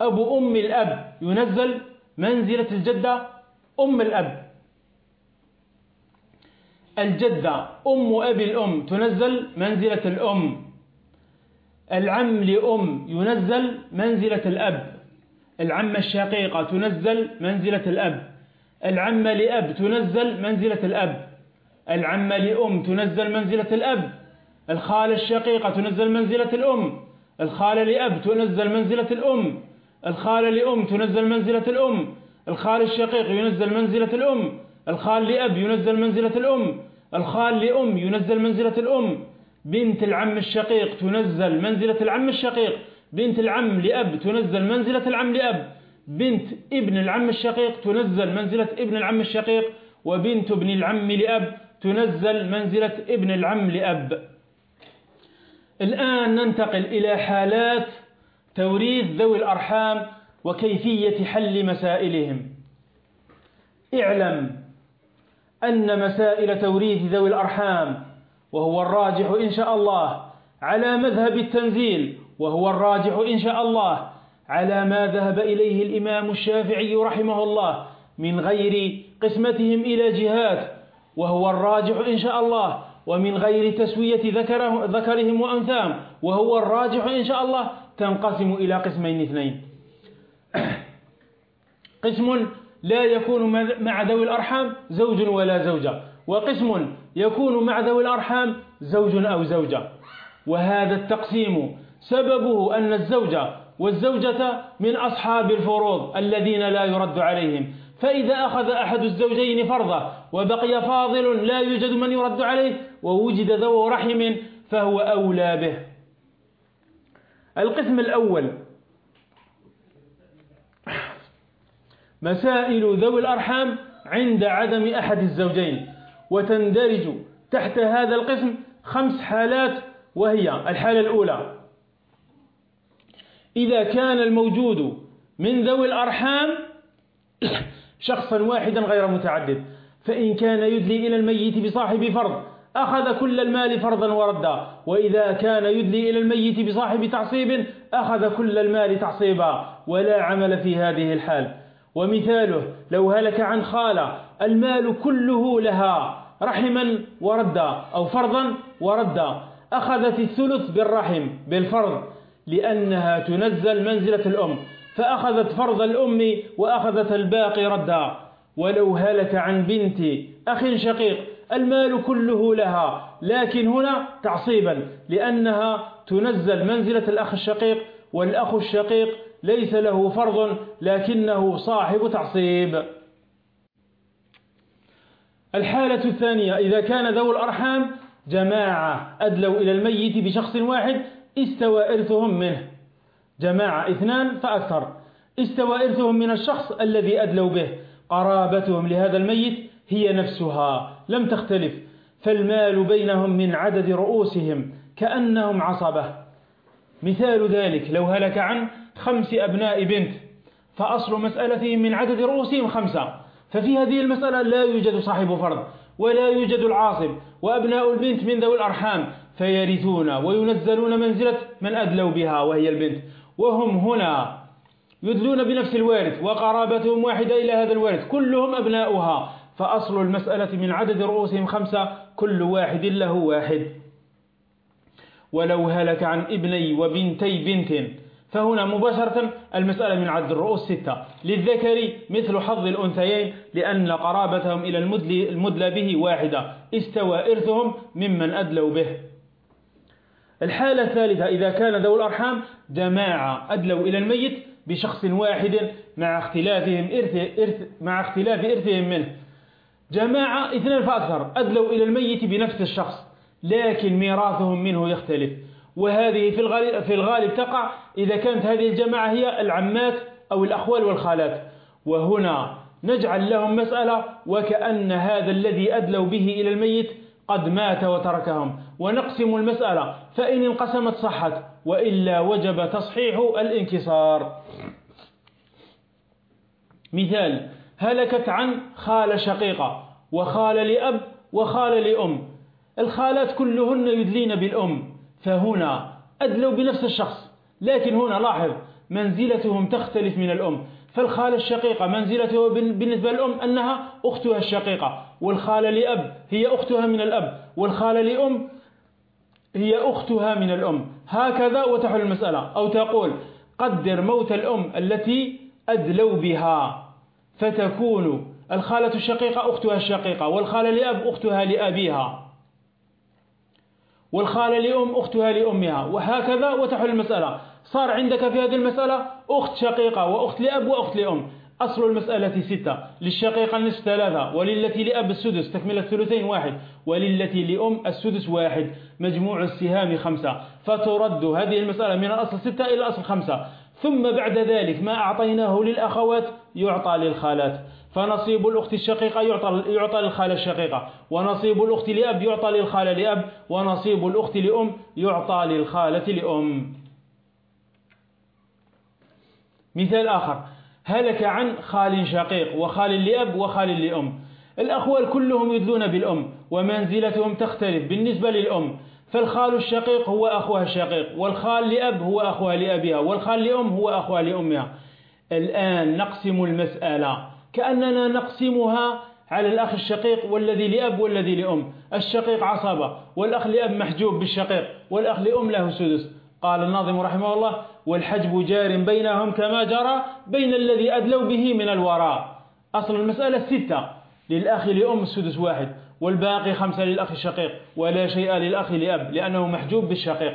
أبو أم الأب ينزل منزلة الجدة أم الأب. الجدة أم أبي الأم تنزل منزلة الأم. العم لأم ينزل منزلة الأب. العمة الشقيقة تنزل منزلة الأب. العمة لأب تنزل منزلة الأب. العمة لأم تنزل منزلة الأب. الخالة الشقيقة تنزل منزلة الأم. الخالة لأب تنزل منزلة الأم. الخالة لأم تنزل منزلة الأم. الخال الشقيق ينزل منزلة الأم. الخال لأب ينزل منزلة الأم. الخال لأم ينزل منزلة الأم. بنت العم الشقيق تنزل منزلة العم الشقيق. بنت العم لأب تنزل منزلة العم لأب. بنت ابن العم الشقيق تنزل منزلة ابن العم الشقيق. وبنت ابن العم لأب تنزل منزلة ابن العم لأب. الآن ننتقل إلى حالات توريث ذوي الأرحام وكيفية حل مسائلهم. اعلم أن مسائل توريث ذوي الأرحام وهو الراجح إن شاء الله على مذهب التنزيل وهو الراجح إن شاء الله على ما ذهب إليه الإمام الشافعي رحمه الله من غير قسمتهم إلى جهات وهو الراجح إن شاء الله ومن غير تسوية ذكره ذكرهم وأنثام وهو الراجح إن شاء الله تنقسم إلى قسمين اثنين. قسم لا يكون مع ذوي الأرحام زوج ولا زوجة وقسم يكون مع ذوي الأرحام زوج أو زوجة. وهذا التقسيم سببه أن الزوجة والزوجة من أصحاب الفروض الذين لا يرد عليهم. فإذا أخذ أحد الزوجين فرضه وبقي فاضل لا يوجد من يرد عليه ووجد ذو رحم فهو أولى به. القسم الأول مسائل ذوي الأرحام عند عدم أحد الزوجين وتندرج تحت هذا القسم خمس حالات وهي الحالة الأولى. إذا كان الموجود من ذوي الأرحام شخصا واحدا غير متعدد فإن كان يدلي إلى الميت بصاحب فرض أخذ كل المال فرضا وردا وإذا كان يدلي إلى الميت بصاحب تعصيب أخذ كل المال تعصيبا ولا عمل في هذه الحال. ومثاله لو هلك عن خالة المال كله لها رحما وردا أو فرضا وردا. أخذت الثلث بالرحم بالفرض لأنها تنزل منزلة الأم. فأخذت فرض الأم وأخذت الباقي ردا. ولو هلك عن بنت أخ شقيق المال كله لها. لكن هنا تعصيبا لأنها تنزل منزلة الأخ الشقيق والأخ الشقيق ليس له فرض لكنه صاحب تعصيب. الحالة الثانية إذا كان ذو الأرحام جماعة أدلوا إلى الميت بشخص واحد استوى إرثهم منه. جماعة اثنان فأكثر. استوى إرثهم من الشخص الذي أدلوا به. قرابتهم لهذا الميت هي نفسها. لم تختلف. فالمال بينهم من عدد رؤوسهم كأنهم عصبة. مثال ذلك لو هلك عن خمس أبناء بنت فأصل مسألتهم من عدد رؤوسهم خمسة ففي هذه المسألة لا يوجد صاحب فرض ولا يوجد العاصب وأبناء البنت من ذوي الأرحام فيرثون وينزلون منزلة من أدلوا بها وهي البنت. وهم هنا يدلون بنفس الوارث وقرابتهم واحدة إلى هذا الوارث كلهم أبناؤها فأصل المسألة من عدد رؤوسهم خمسة كل واحد له واحد. ولو هلك عن ابني وبنتي بنت فهنا مباشرة المسألة من عدد الرؤوس ستة. للذكر مثل حظ الأنثيين لأن قرابتهم إلى المدلى به واحدة. استوى إرثهم ممن أدلوا به. الحالة الثالثة إذا كان ذو الأرحام جماعة أدلوا إلى الميت بشخص واحد مع اختلافهم إرث إرث مع اختلاف إرثهم منه. جماعة اثنين فأكثر أدلوا إلى الميت بنفس الشخص لكن ميراثهم منه يختلف. وهذه في الغالب, في الغالب تقع إذا كانت هذه الجماعة هي العمات أو الأخوال والخالات. وهنا نجعل لهم مسألة وكأن هذا الذي أدلوا به إلى الميت قد مات وتركهم. ونقسم المسألة. فإن انقسمت صحت وإلا وجب تصحيح الانكسار. مثال هلكت عن خال شقيقة وخال لأب وخال لأم. الخالات كلهن يدلين بالأم. فهنا أدلوا بنفس الشخص. لكن هنا لاحظ منزلتهم تختلف من الأم. فالخالة الشقيقة منزلته بالنسبة للأم أنها أختها الشقيقة. والخالة لأب هي أختها من الأب. والخالة لأم هي أختها من الأم. هكذا وتحل المسألة. أو تقول قدر موت الأم التي أدلوا بها. فتكون الخالة الشقيقة أختها الشقيقة والخالة لأب أختها لأبيها. والخالة لأم أختها لأمها وهكذا وتحل المسألة. صار عندك في هذه المسألة أخت شقيقة وأخت لأب وأخت لأم. أصل المسألة ستة. للشقيقة النصف ثلاثة وللتي لأب السدس تكمل الثلثين واحد. وللتي لأم السدس واحد. مجموع السهام خمسة. فترد هذه المسألة من الأصل ستة إلى الأصل خمسة. ثم بعد ذلك ما أعطيناه للأخوات يعطى للخالات. فنصيب الأخت الشقيقة يعطى, يعطى للخالة الشقيقة. ونصيب الأخت لأب يعطى للخالة لأب. ونصيب الأخت لأم يعطى للخالة لأم. مثال آخر. هلك عن خال شقيق وخال لأب وخال لأم. الأخوال كلهم يدلون بالأم ومنزلتهم تختلف بالنسبة للأم. فالخال الشقيق هو أخوها الشقيق والخال لأب هو أخوها لأبيها والخال لأم هو أخوها لأمها. الآن نقسم المسألة. كأننا نقسمها على الأخ الشقيق والذي لأب والذي لأم. الشقيق عصبة والأخ لأب محجوب بالشقيق والأخ لأم له سدس. قال الناظم رحمه الله والحجب جار بينهم كما جرى بين الذي أدلوا به من الوراء. أصل المسألة ستة للأخ لأم السدس واحد والباقي خمسة للأخ الشقيق ولا شيء للأخ لأب لأنه محجوب بالشقيق.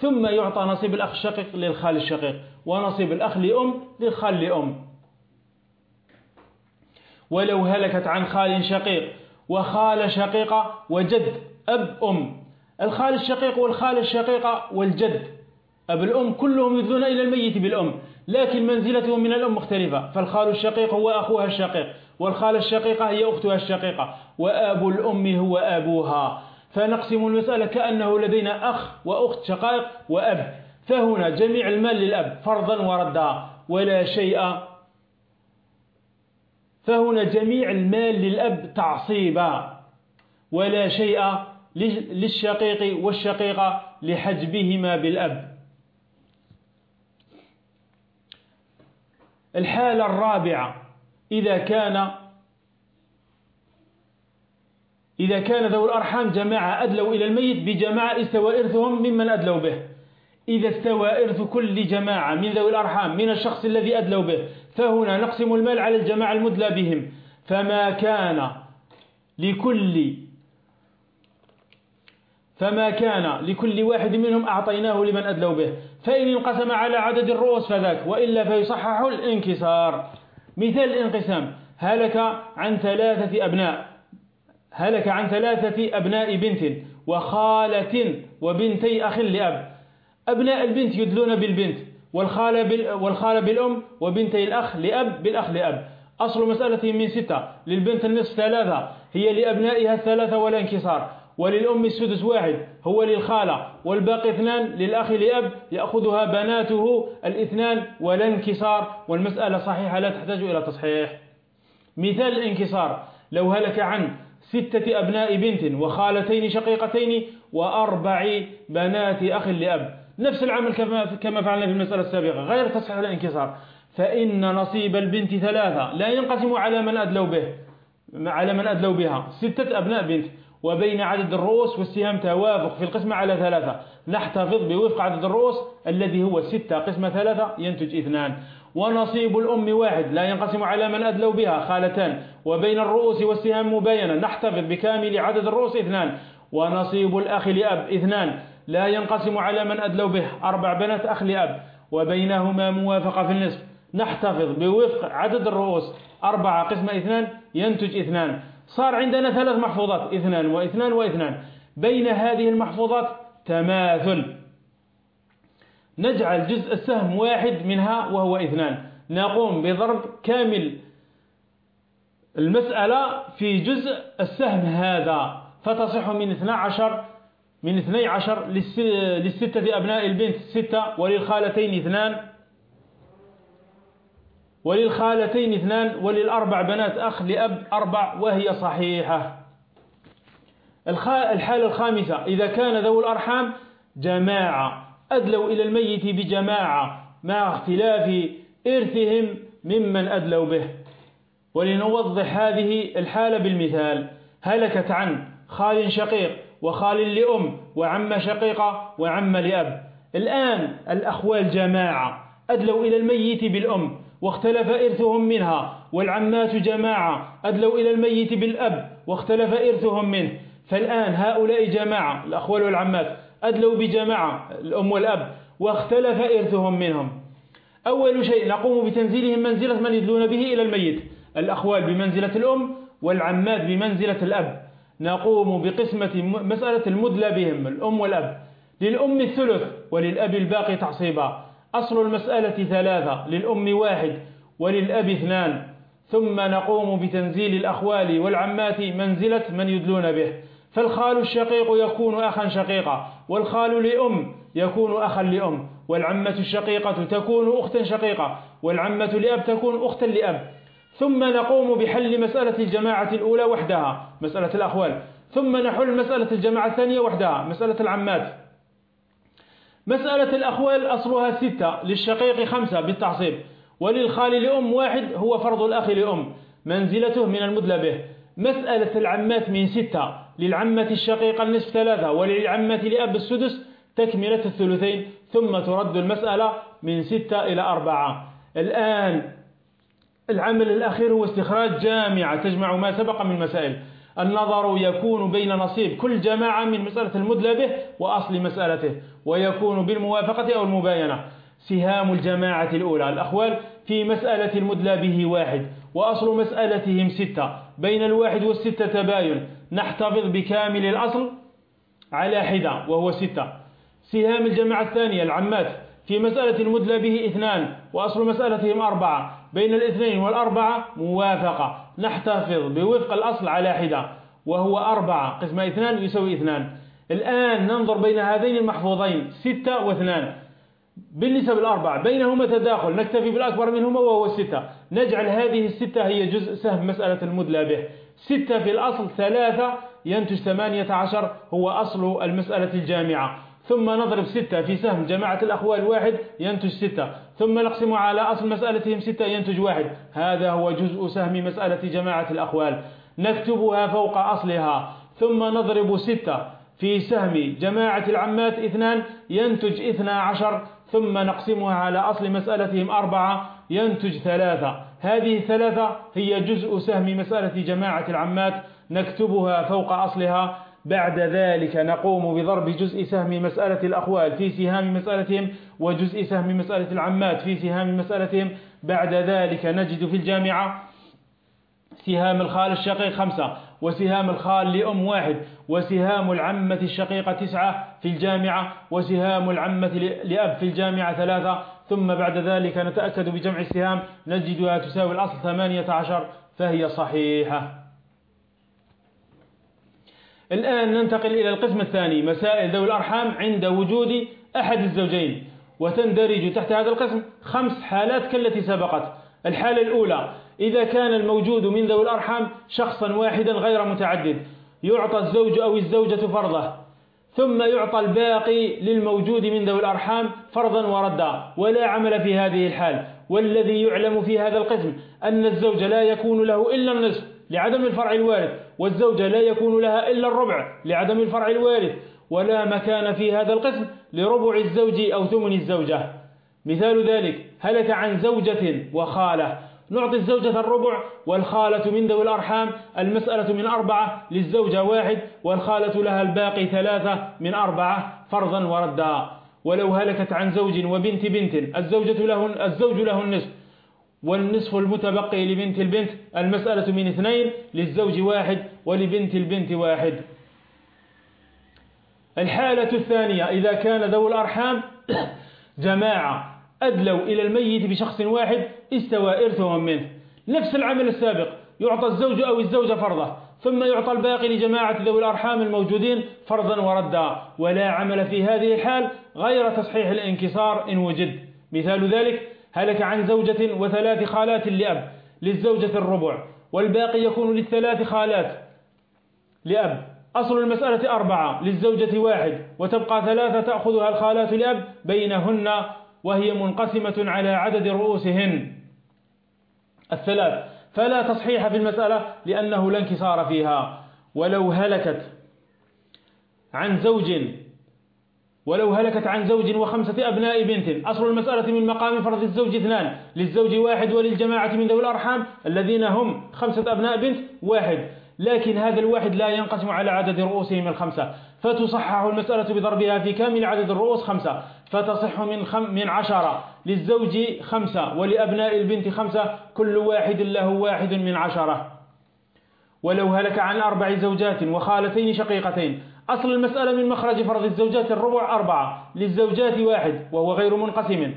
ثم يعطى نصيب الأخ الشقيق للخال الشقيق ونصيب الأخ لأم للخال لأم. ولو هلكت عن خال شقيق وخال شقيقة وجد أب أم. الخال الشقيق والخال الشقيقة والجد. أب الأم كلهم يدلون إلى الميت بالأم لكن منزلتهم من الأم مختلفة. فالخال الشقيق هو أخوها الشقيق والخالة الشقيقة هي أختها الشقيقة وأب الأم هو أبوها. فنقسم المسألة كأنه لدينا أخ وأخت شقائق وأب. فهنا جميع المال للأب فرضا وردا ولا شيء فهنا جميع المال للأب تعصيبا ولا شيء للشقيق والشقيقة لحجبهما بالأب. الحالة الرابعة إذا كان إذا كان ذو الأرحام جماعة أدلوا إلى الميت بجماعة استوى إرثهم ممن أدلوا به. إذا استوى إرث كل جماعة من ذوي الأرحام من الشخص الذي أدلوا به. فهنا نقسم المال على الجماعة المدلى بهم. فما كان لكل فما كان لكل واحد منهم أعطيناه لمن أدلوا به. فإن انقسم على عدد الرؤوس فذاك وإلا فيصحح الانكسار. مثال الانقسام هلك عن ثلاثة أبناء هلك عن ثلاثة أبناء بنت وخالة وبنتي أخ لأب. أبناء البنت يدلون بالبنت والخالة, بال والخالة بالأم وبنتي الأخ لأب بالأخ لأب. أصل مسألة من ستة. للبنت النصف ثلاثة. هي لأبنائها الثلاثة ولا انكسار وللأم السدس واحد. هو للخالة. والباقي اثنان للأخ لأب. يأخذها بناته الاثنان ولا انكسار والمسألة صحيحة لا تحتاج إلى تصحيح. مثال الانكسار. لو هلك عن ستة أبناء بنت وخالتين شقيقتين وأربع بنات أخ لأب. نفس العمل كما فعلنا في المسألة السابقة غير تصحيح الانكسار. فإن نصيب البنت ثلاثة لا ينقسم على من أدلوا به على من أدلوا بها. ستة أبناء بنت وبين عدد الرؤوس والسهام توافق في القسمة على ثلاثة. نحتفظ بوفق عدد الرؤوس الذي هو ستة قسمة ثلاثة ينتج اثنان. ونصيب الأم واحد لا ينقسم على من أدلوا بها خالتان. وبين الرؤوس والسهام مباينة نحتفظ بكامل عدد الرؤوس اثنان. ونصيب الأخ لأب اثنان. لا ينقسم على من أدلوا به. أربع بنات أخ لأب. وبينهما موافقة في النصف. نحتفظ بوفق عدد الرؤوس. أربعة قسمة اثنان ينتج اثنان. صار عندنا ثلاث محفوظات اثنان واثنان واثنان. بين هذه المحفوظات تماثل. نجعل جزء السهم واحد منها وهو اثنان. نقوم بضرب كامل المسألة في جزء السهم هذا. فتصح من 12 من 12 للستة أبناء البنت ستة وللخالتين اثنان وللخالتين اثنان وللأربع بنات أخ لأب أربع وهي صحيحة. الحالة الخامسة إذا كان ذو الأرحام جماعة. أدلوا إلى الميت بجماعة مع اختلاف إرثهم ممن أدلوا به. ولنوضح هذه الحالة بالمثال. هلكت عن خال شقيق وخال لأم وعم شقيقة وعم لأب. الآن الأخوال جماعة أدلوا إلى الميت بالأم واختلف إرثهم منها والعمات جماعة أدلوا إلى الميت بالأب واختلف إرثهم منه. فالآن هؤلاء جماعة الأخوال والعمات أدلوا بجماعة الأم والأب واختلف إرثهم منهم. أول شيء نقوم بتنزيلهم منزلة من يدلون به إلى الميت. الأخوال بمنزلة الأم والعمات بمنزلة الأب. نقوم بقسمة مسألة المدلى بهم الأم والأب. للأم الثلث وللأب الباقي تعصيبا. أصل المسألة ثلاثة للأم واحد وللأب اثنان. ثم نقوم بتنزيل الأخوال والعمات منزلة من يدلون به. فالخال الشقيق يكون أخا شقيقا والخال لأم يكون أخا لأم والعمة الشقيقة تكون أختا شقيقة والعمة لأب تكون أختا لأب. ثم نقوم بحل مسألة الجماعة الأولى وحدها مسألة الأخوال ثم نحل مسألة الجماعة الثانية وحدها مسألة العمات. مسألة الأخوال أصلها ستة للشقيق خمسة بالتعصيب وللخال لأم واحد هو فرض الأخ لأم منزلته من المدلى به مسألة العمات من ستة للعمة الشقيقة النصف ثلاثة وللعمة لأب السدس تكملة الثلثين ثم ترد المسألة من ستة إلى أربعة. الآن العمل الأخير هو استخراج جامعة تجمع ما سبق من مسائل. النظر يكون بين نصيب كل جماعة من مسألة المدلى به وأصل مسألته ويكون بالموافقة أو المباينة. سهام الجماعة الأولى. الأخوال في مسألة المدلى به واحد وأصل مسألتهم ستة. بين الواحد والستة تباين. نحتفظ بكامل الأصل على حدة وهو ستة. سهام الجماعة الثانية العمات. في مسألة المدلى به اثنان وأصل مسألتهم أربعة. بين الاثنين والأربعة موافقة. نحتفظ بوفق الأصل على حدة. وهو أربعة. قسم اثنان يساوي اثنان. الآن ننظر بين هذين المحفوظين. ستة واثنان. بالنسب الأربع بينهما تداخل. نكتفي بالأكبر منهما وهو الستة نجعل هذه الستة هي جزء سهم مسألة المدلى به. ستة في الأصل ثلاثة ينتج ثمانية عشر هو أصل المسألة الجامعة. ثم نضرب ستة في سهم جماعة الأخوال واحد ينتج ستة. ثم نقسم على أصل مسألتهم ستة ينتج واحد. هذا هو جزء سهم مسألة جماعة الأخوال. نكتبها فوق أصلها. ثم نضرب ستة في سهم جماعة العمات اثنان ينتج اثنا عشر. ثم نقسمها على أصل مسألتهم أربعة ينتج ثلاثة. هذه الثلاثة هي جزء سهم مسألة جماعة العمات. نكتبها فوق أصلها. بعد ذلك نقوم بضرب جزء سهم مسألة الأخوال في سهام مسألتهم وجزء سهم مسألة العمات في سهام مسألتهم. بعد ذلك نجد في الجامعة سهام الخال الشقيق خمسة وسهام الخال لأم واحد وسهام العمة الشقيقة تسعة في الجامعة وسهام العمة لأب في الجامعة ثلاثة. ثم بعد ذلك نتأكد بجمع السهام نجدها تساوي الأصل ثمانية عشر فهي صحيحة. الآن ننتقل إلى القسم الثاني مسائل ذوي الأرحام عند وجود أحد الزوجين وتندرج تحت هذا القسم خمس حالات كالتي سبقت. الحالة الأولى إذا كان الموجود من ذوي الأرحام شخصا واحدا غير متعدد يعطى الزوج أو الزوجة فرضه ثم يعطى الباقي للموجود من ذوي الأرحام فرضا وردا ولا عمل في هذه الحال. والذي يعلم في هذا القسم أن الزوج لا يكون له إلا النصف لعدم الفرع الوارث. والزوجة لا يكون لها إلا الربع لعدم الفرع الوارث ولا مكان في هذا القسم لربع الزوج أو ثمن الزوجة. مثال ذلك هلك عن زوجة وخالة. نعطي الزوجة الربع والخالة من ذوي الأرحام المسألة من أربعة للزوجة واحد والخالة لها الباقي ثلاثة من أربعة فرضا وردا. ولو هلكت عن زوج وبنت بنت الزوجة له الزوج له النصف. والنصف المتبقي لبنت البنت المسألة من اثنين للزوج واحد ولبنت البنت واحد. الحالة الثانية إذا كان ذو الأرحام جماعة أدلوا إلى الميت بشخص واحد استوى إرثهم منه. نفس العمل السابق يعطى الزوج أو الزوجة فرضه ثم يعطى الباقي لجماعة ذوي الأرحام الموجودين فرضا وردا. ولا عمل في هذه الحال غير تصحيح الانكسار إن وجد. مثال ذلك هلك عن زوجة وثلاث خالات لأب للزوجة الربع والباقي يكون للثلاث خالات لأب. أصل المسألة أربعة للزوجة واحد وتبقى ثلاثة تأخذها الخالات لأب بينهن وهي منقسمة على عدد رؤوسهن. الثلاث فلا تصحيح في المسألة لأنه لا انكسار فيها. ولو هلكت عن زوج ولو هلكت عن زوج وخمسة أبناء بنت. أصل المسألة من مقام فرض الزوج اثنان للزوج واحد وللجماعة من ذوي الأرحام الذين هم خمسة أبناء بنت واحد. لكن هذا الواحد لا ينقسم على عدد رؤوسهم الخمسة. فتصحح المسألة بضربها في كامل عدد الرؤوس خمسة. فتصح من, خم من عشرة. للزوج خمسة ولأبناء البنت خمسة. كل واحد له واحد من عشرة. ولو هلك عن أربع زوجات وخالتين شقيقتين أصل المسألة من مخرج فرض الزوجات الربع أربعة للزوجات واحد وهو غير منقسم.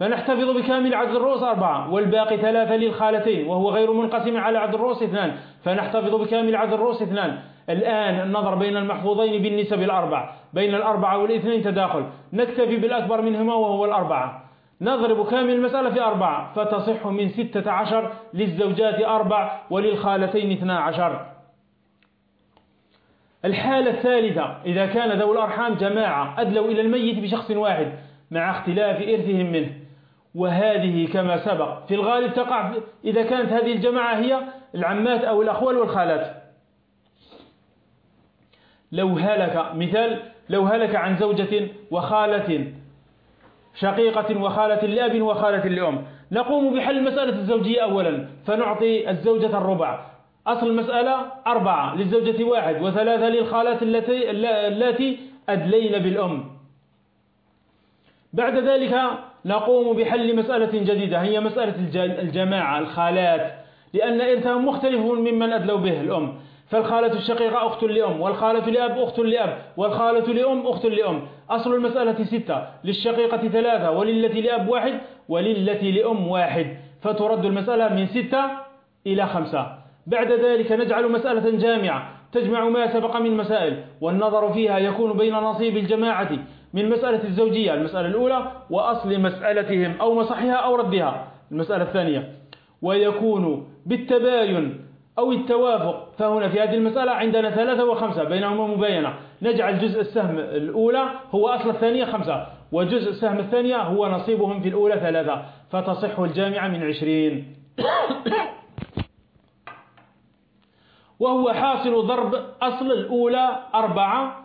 فنحتفظ بكامل عدد الرؤوس أربعة والباقي ثلاثة للخالتين وهو غير منقسم على عدد الرؤوس اثنان. فنحتفظ بكامل عدد الرؤوس اثنان. الآن النظر بين المحفوظين بالنسب الأربع بين الأربعة والاثنين تداخل. نكتفي بالأكبر منهما وهو الأربعة. نضرب كامل المسألة في أربعة فتصح من ستة عشر للزوجات أربع وللخالتين اثنا عشر. الحالة الثالثة إذا كان ذو الأرحام جماعة أدلوا إلى الميت بشخص واحد مع اختلاف إرثهم منه. وهذه كما سبق. في الغالب تقع إذا كانت هذه الجماعة هي العمات أو الأخوال والخالات. لو هلك مثال لو هلك عن زوجة وخالة شقيقة وخالة لأب وخالة لأم. نقوم بحل المسألة الزوجية أولا فنعطي الزوجة الربع. أصل المسألة أربعة للزوجة واحد وثلاثة للخالات التي, التي أدلين بالأم. بعد ذلك نقوم بحل مسألة جديدة هي مسألة الجماعة الخالات لأن إرثهم مختلف ممن أدلوا به الأم. فالخالة الشقيقة أخت لأم والخالة لأب أخت لأب والخالة لأم أخت لأم. أصل المسألة ستة للشقيقة ثلاثة وللتي لأب واحد وللتي لأم واحد. فترد المسألة من ستة إلى خمسة. بعد ذلك نجعل مسألة جامعة تجمع ما سبق من مسائل والنظر فيها يكون بين نصيب الجماعة من مسألة الزوجية المسألة الأولى وأصل مسألتهم أو مصحها أو ردها المسألة الثانية ويكون بالتباين أو التوافق فهنا في هذه المسألة عندنا ثلاثة وخمسة بينهما مباينة نجعل جزء السهم الأولى هو أصل الثانية خمسة وجزء السهم الثانية هو نصيبهم في الأولى ثلاثة فتصح الجامعة من عشرين. وهو حاصل ضرب أصل الأولى أربعة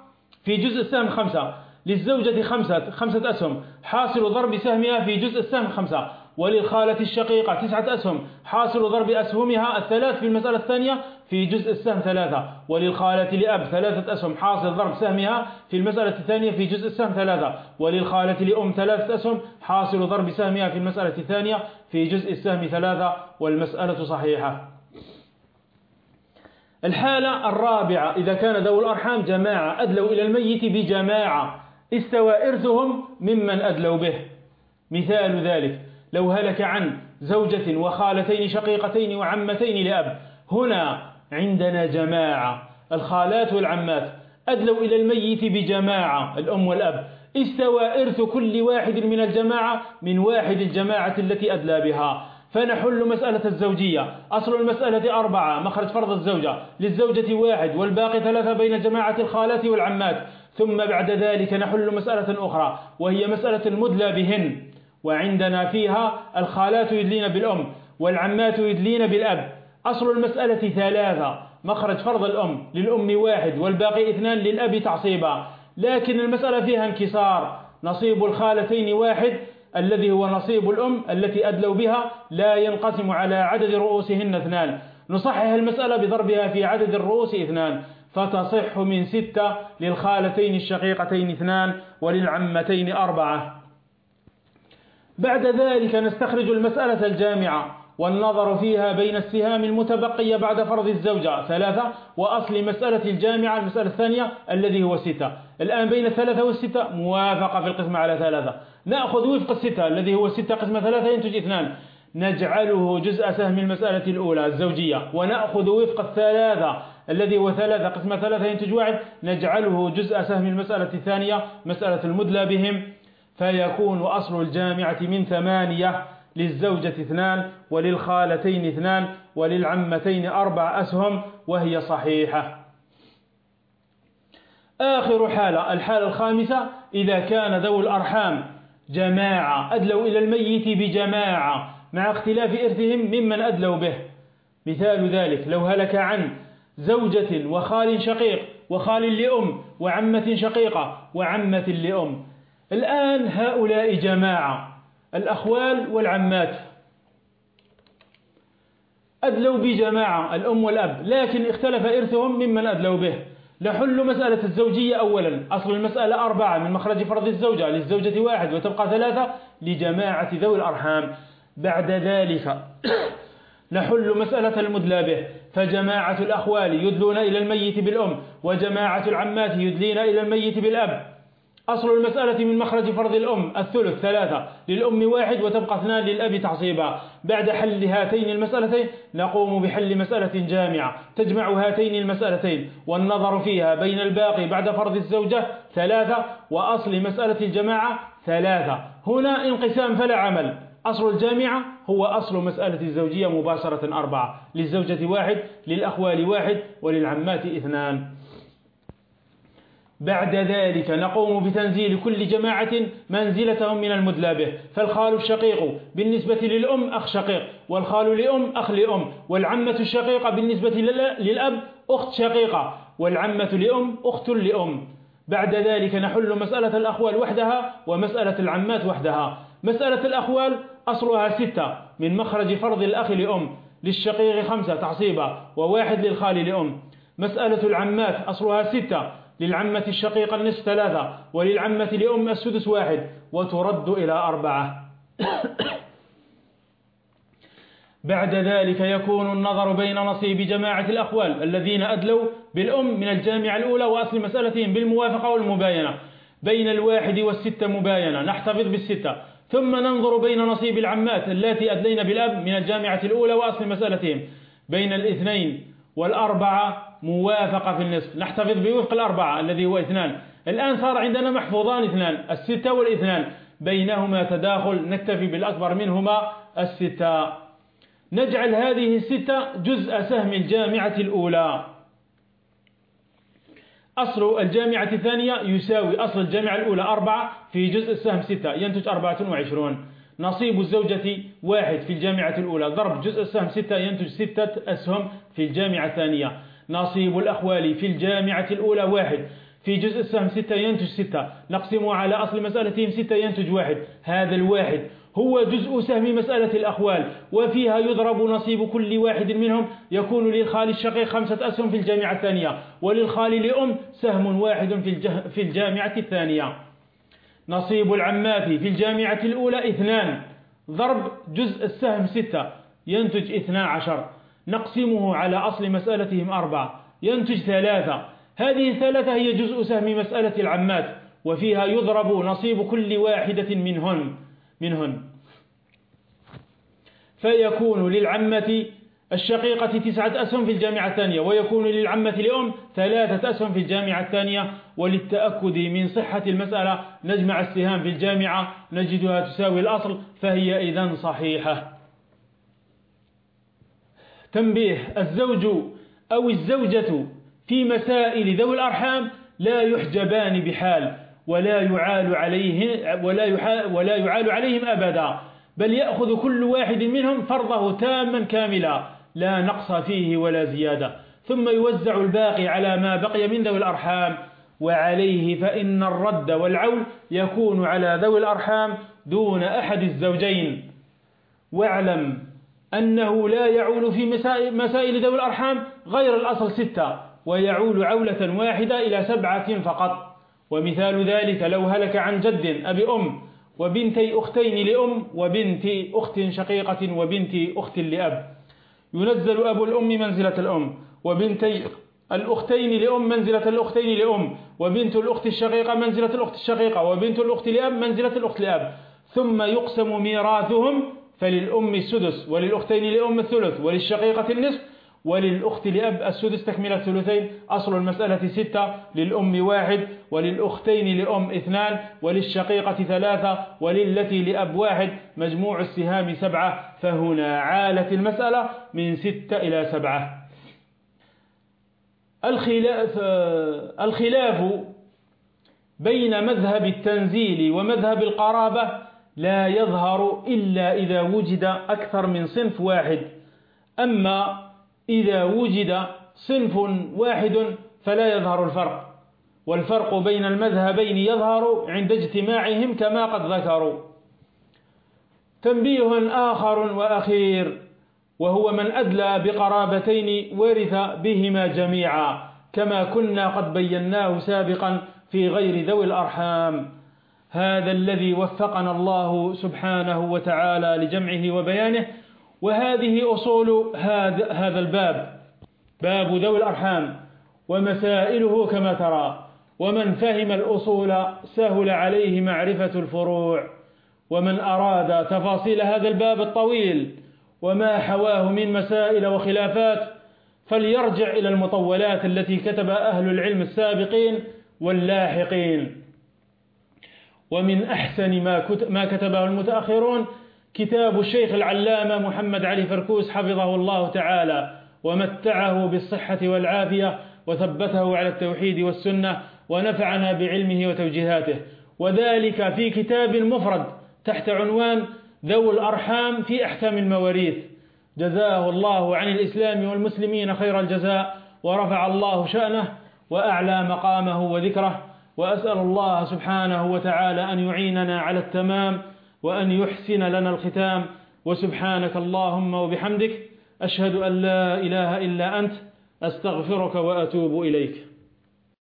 في جزء السهم خمسة. للزوجة خمسة, خمسة أسهم. حاصل ضرب سهمها في جزء السهم خمسة. وللخالة الشقيقة تسعة أسهم. حاصل ضرب أسهمها الثلاث في المسألة الثانية في جزء السهم ثلاثة. وللخالة لأب ثلاثة أسهم. حاصل ضرب سهمها في المسألة الثانية في جزء السهم ثلاثة. وللخالة لأم ثلاثة أسهم. حاصل ضرب سهمها في المسألة الثانية في جزء السهم ثلاثة. والمسألة صحيحة. الحالة الرابعة إذا كان ذو الأرحام جماعة أدلوا إلى الميت بجماعة. استوى إرثهم ممن أدلوا به. مثال ذلك لو هلك عن زوجة وخالتين شقيقتين وعمتين لأب هنا عندنا جماعة الخالات والعمات. أدلوا إلى الميت بجماعة الأم والأب. استوى إرث كل واحد من الجماعة من واحد الجماعة التي أدلى بها. فنحل مسألة الزوجية. أصل المسألة أربعة مخرج فرض الزوجة. للزوجة واحد والباقي ثلاثة بين جماعة الخالات والعمات. ثم بعد ذلك نحل مسألة أخرى وهي مسألة المدلى بهن. وعندنا فيها الخالات يدلين بالأم والعمات يدلين بالأب. أصل المسألة ثلاثة مخرج فرض الأم للأم واحد والباقي اثنان للأب تعصيبا. لكن المسألة فيها انكسار. نصيب الخالتين واحد الذي هو نصيب الأم التي أدلوا بها لا ينقسم على عدد رؤوسهن اثنان. نصحح المسألة بضربها في عدد الرؤوس اثنان. فتصح من ستة للخالتين الشقيقتين اثنان وللعمتين أربعة. بعد ذلك نستخرج المسألة الجامعة. والنظر فيها بين السهام المتبقية بعد فرض الزوجة ثلاثة وأصل مسألة الجامعة المسألة الثانية الذي هو ستة. الآن بين الثلاثة والستة موافقة في القسم على ثلاثة. نأخذ وفق الستة الذي هو ستة قسم ثلاثة ينتج اثنان. نجعله جزء سهم المسألة الأولى الزوجية ونأخذ وفق الثلاثة الذي هو ثلاثة قسم ثلاثة ينتج واحد. نجعله جزء سهم المسألة الثانية مسألة المدلى بهم. فيكون أصل الجامعة من ثمانية للزوجة اثنان وللخالتين اثنان وللعمتين أربع أسهم وهي صحيحة. آخر حالة الحالة الخامسة إذا كان ذو الأرحام جماعة أدلوا إلى الميت بجماعة مع اختلاف إرثهم ممن أدلوا به. مثال ذلك لو هلك عن زوجة وخال شقيق وخال لأم وعمة شقيقة وعمة لأم. الآن هؤلاء جماعة. الأخوال والعمات. أدلوا بجماعة الأم والأب لكن اختلف إرثهم ممن أدلوا به. نحل مسألة الزوجية أولا. أصل المسألة أربعة من مخرج فرض الزوجة للزوجة واحد وتبقى ثلاثة لجماعة ذوي الأرحام. بعد ذلك نحل مسألة المدلى به. فجماعة الأخوال يدلون إلى الميت بالأم وجماعة العمات يدلين إلى الميت بالأب. أصل المسألة من مخرج فرض الأم الثلث ثلاثة. للأم واحد وتبقى اثنان للأب تعصيبا. بعد حل هاتين المسألتين نقوم بحل مسألة جامعة. تجمع هاتين المسألتين. والنظر فيها بين الباقي بعد فرض الزوجة ثلاثة وأصل مسألة الجماعة ثلاثة. هنا انقسام فلا عمل. أصل الجامعة هو أصل مسألة الزوجية مباشرة أربعة. للزوجة واحد للأخوال واحد وللعمات اثنان. بعد ذلك نقوم بتنزيل كل جماعة منزلتهم من المدلى به فالخال الشقيق بالنسبة للأم أخ شقيق والخال لأم أخ لأم والعمة الشقيقة بالنسبة للأب أخت شقيقة والعمة لأم أخت لأم. بعد ذلك نحل مسألة الأخوال وحدها ومسألة العمات وحدها. مسألة الأخوال أصلها ستة من مخرج فرض الأخ لأم للشقيق خمسة تعصيبا وواحد للخال لأم. مسألة العمات أصلها ستة للعمة الشقيقة النصف ثلاثة وللعمة لأم السدس واحد وترد إلى أربعة. بعد ذلك يكون النظر بين نصيب جماعة الأخوال الذين أدلوا بالأم من الجامعة الأولى وأصل مسألتهم بالموافقة والمباينة بين الواحد والستة مباينة نحتفظ بالستة. ثم ننظر بين نصيب العمات التي أدلين بالأب من الجامعة الأولى وأصل مسألتهم بين الاثنين والأربعة موافقة في النصف. نحتفظ بوفق الأربعة الذي هو اثنان. الآن صار عندنا محفوظان اثنان الستة والإثنان. بينهما تداخل نكتفي بالأكبر منهما الستة. نجعل هذه الستة جزء سهم الجامعة الأولى. أصل الجامعة الثانية يساوي أصل الجامعة الأولى أربعة في جزء السهم ستة ينتج أربعة وعشرون. نصيب الزوجة واحد في الجامعة الأولى ضرب جزء السهم ستة ينتج ستة أسهم في الجامعة الثانية. نصيب الأخوال في الجامعة الأولى واحد. في جزء السهم ستة ينتج ستة. نقسمه على أصل مسألتهم ستة ينتج واحد. هذا الواحد هو جزء سهم مسألة الأخوال وفيها يضرب نصيب كل واحد منهم. يكون للخال الشقيق خمسة أسهم في الجامعة الثانية وللخال لأم سهم واحد في الجامعة الثانية. نصيب العمات في الجامعة الأولى اثنان. ضرب جزء السهم ستة ينتج اثنا عشر. نقسمه على أصل مسألتهم أربعة. ينتج ثلاثة. هذه الثلاثة هي جزء سهم مسألة العمات وفيها يضرب نصيب كل واحدة منهن منهن. فيكون للعمة الشقيقة تسعة أسهم في الجامعة الثانية ويكون للعمة لأم ثلاثة أسهم في الجامعة الثانية. وللتأكد من صحة المسألة نجمع السهام في الجامعة نجدها تساوي الأصل فهي إذن صحيحة. تنبيه الزوج أو الزوجة في مسائل ذوي الأرحام لا يحجبان بحال ولا يعال عليهم ولا ولا يعال عليهم أبدا بل يأخذ كل واحد منهم فرضه تاما كاملا لا نقص فيه ولا زيادة ثم يوزع الباقي على ما بقي من ذوي الأرحام وعليه فإن الرد والعول يكون على ذوي الأرحام دون أحد الزوجين. واعلم أنه لا يعول في مسائل ذوي الأرحام غير الأصل ستة ويعول عولة واحدة إلى سبعة فقط. ومثال ذلك لو هلك عن جد أبي أم وبنتي أختين لأم وبنت أخت شقيقة وبنت أخت لأب. ينزل أبو الأم منزلة الأم وبنتي الأختين لأم منزلة الأختين لأم وبنت الأخت الشقيقة منزلة الأخت الشقيقة وبنت الأخت لأب منزلة الأخت لأب. ثم يقسم ميراثهم فللأم السدس وللأختين لأم الثلث وللشقيقة النصف وللأخت لأب السدس تكمل الثلثين. أصل المسألة ستة للأم واحد وللأختين لأم اثنان وللشقيقة ثلاثة وللتي لأب واحد. مجموع السهام سبعة. فهنا عالت المسألة من ستة إلى سبعة. الخلاف, الخلاف بين مذهب التنزيل ومذهب القرابة لا يظهر إلا إذا وجد أكثر من صنف واحد. أما إذا وجد صنف واحد فلا يظهر الفرق والفرق بين المذهبين يظهر عند اجتماعهم كما قد ذكروا. تنبيه آخر وأخير وهو من أدلى بقرابتين ورث بهما جميعا كما كنا قد بيناه سابقا في غير ذوي الأرحام. هذا الذي وفقنا الله سبحانه وتعالى لجمعه وبيانه وهذه أصول هذا, هذا الباب باب ذوي الأرحام ومسائله كما ترى ومن فهم الأصول سهل عليه معرفة الفروع ومن أراد تفاصيل هذا الباب الطويل وما حواه من مسائل وخلافات فليرجع إلى المطولات التي كتب أهل العلم السابقين واللاحقين. ومن أحسن ما كتبه المتأخرون كتاب الشيخ العلامة محمد علي فركوس حفظه الله تعالى ومتعه بالصحة والعافية وثبته على التوحيد والسنة ونفعنا بعلمه وتوجيهاته. وذلك في كتاب مفرد تحت عنوان ذو الأرحام في أحكام المواريث. جزاه الله عن الإسلام والمسلمين خير الجزاء ورفع الله شأنه وأعلى مقامه وذكره. وأسأل الله سبحانه وتعالى أن يعيننا على التمام وأن يحسن لنا الختام. وسبحانك اللهم وبحمدك أشهد أن لا إله إلا أنت أستغفرك وأتوب إليك.